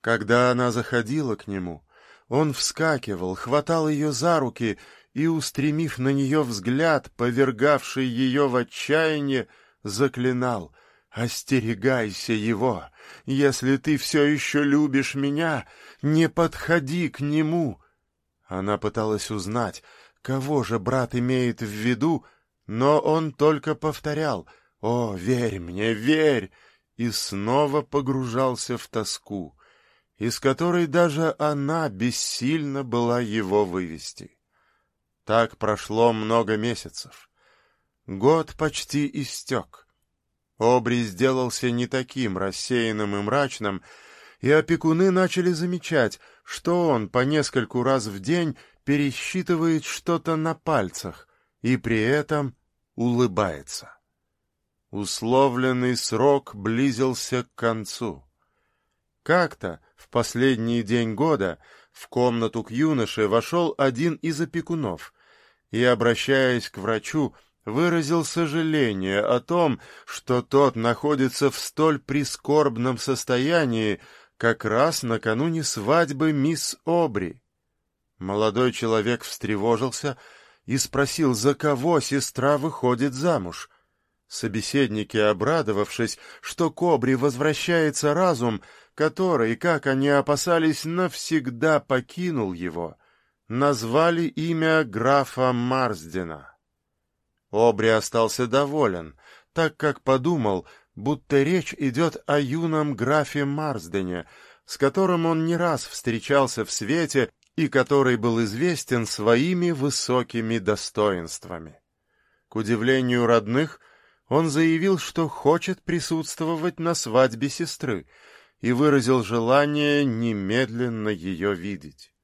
Когда она заходила к нему, он вскакивал, хватал ее за руки и, устремив на нее взгляд, повергавший ее в отчаяние, заклинал «Остерегайся его! Если ты все еще любишь меня, не подходи к нему!» Она пыталась узнать, кого же брат имеет в виду, но он только повторял «О, верь мне, верь!» и снова погружался в тоску, из которой даже она бессильно была его вывести. Так прошло много месяцев. Год почти истек. Обри сделался не таким рассеянным и мрачным, и опекуны начали замечать, что он по нескольку раз в день пересчитывает что-то на пальцах и при этом улыбается. Условленный срок близился к концу. Как-то в последний день года в комнату к юноше вошел один из опекунов и, обращаясь к врачу, выразил сожаление о том, что тот находится в столь прискорбном состоянии, как раз накануне свадьбы мисс Обри. Молодой человек встревожился и спросил, за кого сестра выходит замуж. Собеседники, обрадовавшись, что к Обри возвращается разум, который, как они опасались, навсегда покинул его, назвали имя графа Марсдена. Обри остался доволен, так как подумал, будто речь идет о юном графе Марсдене, с которым он не раз встречался в свете и который был известен своими высокими достоинствами. К удивлению родных, он заявил, что хочет присутствовать на свадьбе сестры, и выразил желание немедленно ее видеть.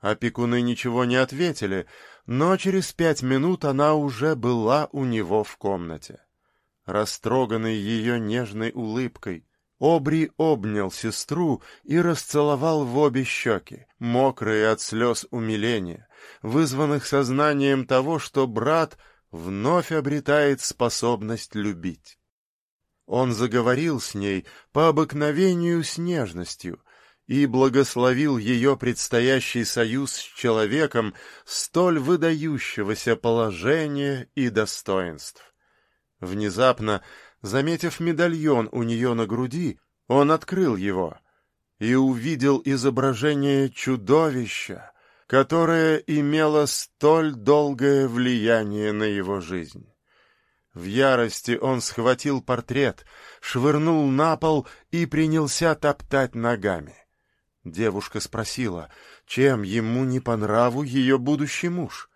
Опекуны ничего не ответили, но через пять минут она уже была у него в комнате. Растроганный ее нежной улыбкой, Обри обнял сестру и расцеловал в обе щеки, мокрые от слез умиления, вызванных сознанием того, что брат вновь обретает способность любить. Он заговорил с ней по обыкновению с нежностью и благословил ее предстоящий союз с человеком столь выдающегося положения и достоинств. Внезапно, заметив медальон у нее на груди, он открыл его и увидел изображение чудовища, которое имело столь долгое влияние на его жизнь. В ярости он схватил портрет, швырнул на пол и принялся топтать ногами. Девушка спросила, чем ему не по нраву ее будущий муж.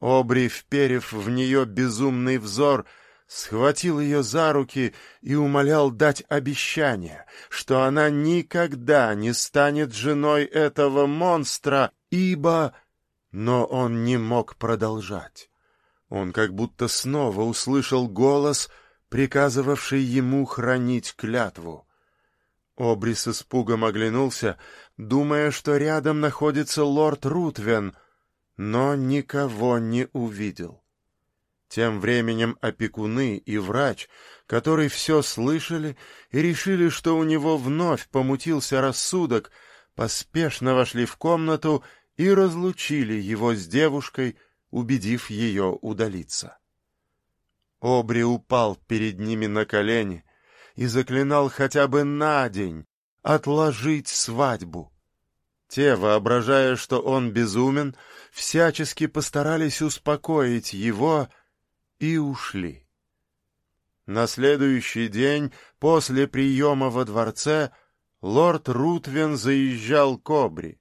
Обри, вперев в нее безумный взор, схватил ее за руки и умолял дать обещание, что она никогда не станет женой этого монстра, ибо... Но он не мог продолжать. Он как будто снова услышал голос, приказывавший ему хранить клятву. Обри с испугом оглянулся, думая, что рядом находится лорд Рутвен, но никого не увидел. Тем временем опекуны и врач, который все слышали и решили, что у него вновь помутился рассудок, поспешно вошли в комнату и разлучили его с девушкой, убедив ее удалиться. Обри упал перед ними на колени и заклинал хотя бы на день отложить свадьбу. Те, воображая, что он безумен, всячески постарались успокоить его и ушли. На следующий день, после приема во дворце, лорд Рутвен заезжал к Обри,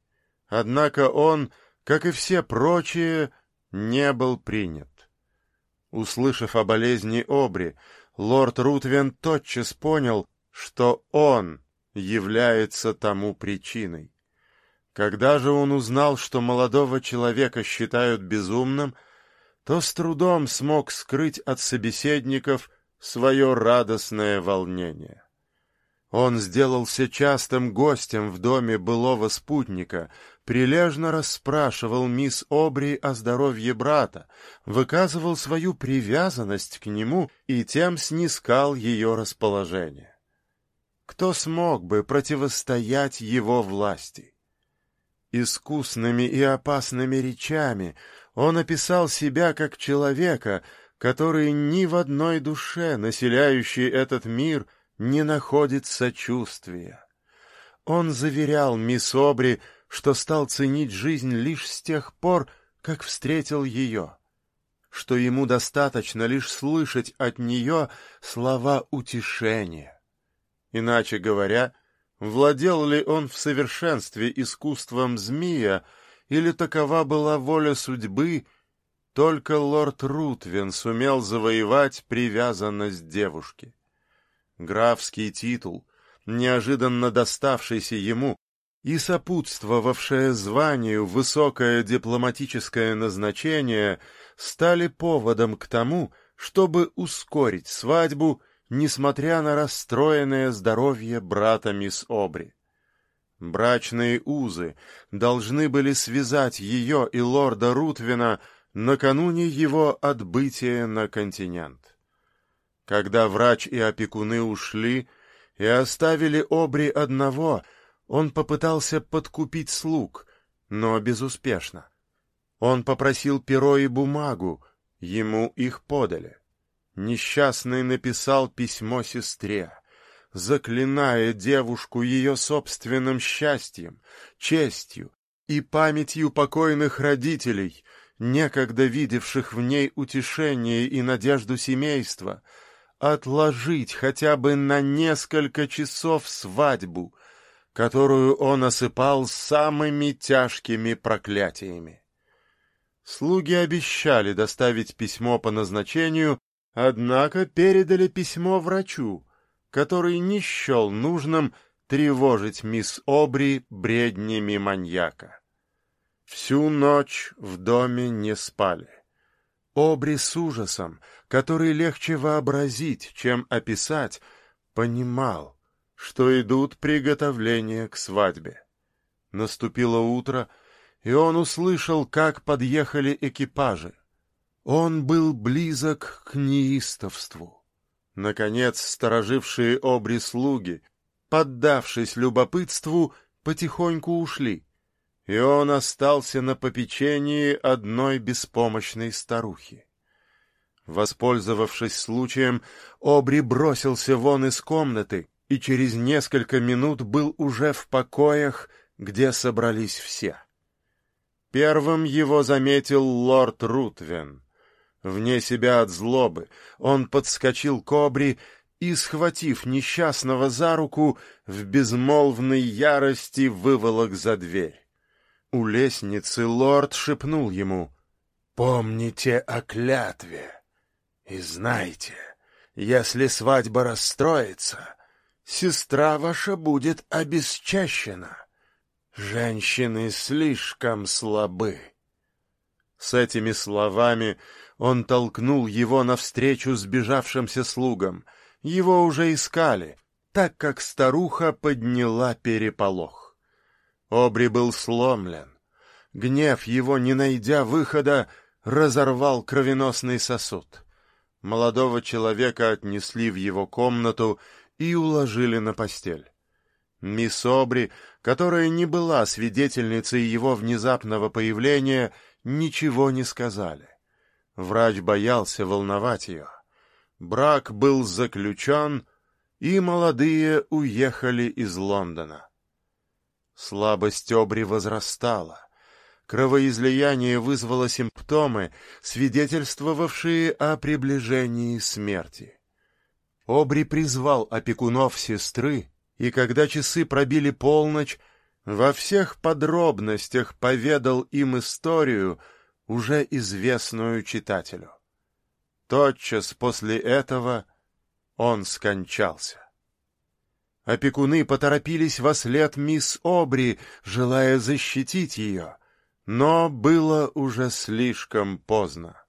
однако он, как и все прочие, не был принят. Услышав о болезни Обри, лорд Рутвен тотчас понял, что он является тому причиной. Когда же он узнал, что молодого человека считают безумным, то с трудом смог скрыть от собеседников свое радостное волнение. Он сделался частым гостем в доме былого спутника, прилежно расспрашивал мисс Обри о здоровье брата, выказывал свою привязанность к нему и тем снискал ее расположение. Кто смог бы противостоять его власти? Искусными и опасными речами он описал себя как человека, который ни в одной душе, населяющей этот мир, не находит сочувствия. Он заверял мисс Обри, что стал ценить жизнь лишь с тех пор, как встретил ее, что ему достаточно лишь слышать от нее слова утешения. Иначе говоря, владел ли он в совершенстве искусством змея, или такова была воля судьбы, только лорд Рутвен сумел завоевать привязанность девушки. Графский титул, неожиданно доставшийся ему, и сопутствовавшее званию высокое дипломатическое назначение стали поводом к тому, чтобы ускорить свадьбу, несмотря на расстроенное здоровье брата мисс Обри. Брачные узы должны были связать ее и лорда Рутвина накануне его отбытия на континент. Когда врач и опекуны ушли и оставили Обри одного — он попытался подкупить слуг, но безуспешно. Он попросил перо и бумагу, ему их подали. Несчастный написал письмо сестре, заклиная девушку ее собственным счастьем, честью и памятью покойных родителей, некогда видевших в ней утешение и надежду семейства, отложить хотя бы на несколько часов свадьбу — которую он осыпал самыми тяжкими проклятиями. Слуги обещали доставить письмо по назначению, однако передали письмо врачу, который не счел нужным тревожить мисс Обри бреднями маньяка. Всю ночь в доме не спали. Обри с ужасом, который легче вообразить, чем описать, понимал, что идут приготовления к свадьбе. Наступило утро, и он услышал, как подъехали экипажи. Он был близок к неистовству. Наконец, сторожившие обри слуги, поддавшись любопытству, потихоньку ушли, и он остался на попечении одной беспомощной старухи. Воспользовавшись случаем, Обри бросился вон из комнаты и через несколько минут был уже в покоях, где собрались все. Первым его заметил лорд Рутвен. Вне себя от злобы он подскочил к Обри и, схватив несчастного за руку, в безмолвной ярости выволок за дверь. У лестницы лорд шепнул ему «Помните о клятве и знайте, если свадьба расстроится, сестра ваша будет обесчащена. Женщины слишком слабы». С этими словами он толкнул его навстречу сбежавшимся слугам — его уже искали, так как старуха подняла переполох. Обри был сломлен. Гнев его, не найдя выхода, разорвал кровеносный сосуд. Молодого человека отнесли в его комнату и уложили на постель. Мисс Обри, которая не была свидетельницей его внезапного появления, ничего не сказали. Врач боялся волновать ее. Брак был заключен, и молодые уехали из Лондона. Слабость Обри возрастала. Кровоизлияние вызвало симптомы, свидетельствовавшие о приближении смерти. Обри призвал опекунов сестры, и когда часы пробили полночь, во всех подробностях поведал им историю, уже известную читателю. Тотчас после этого он скончался. Опекуны поторопились во след мисс Обри, желая защитить ее, но было уже слишком поздно.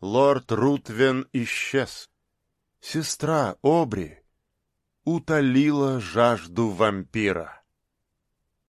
Лорд Рутвен исчез. Сестра Обри утолила жажду вампира.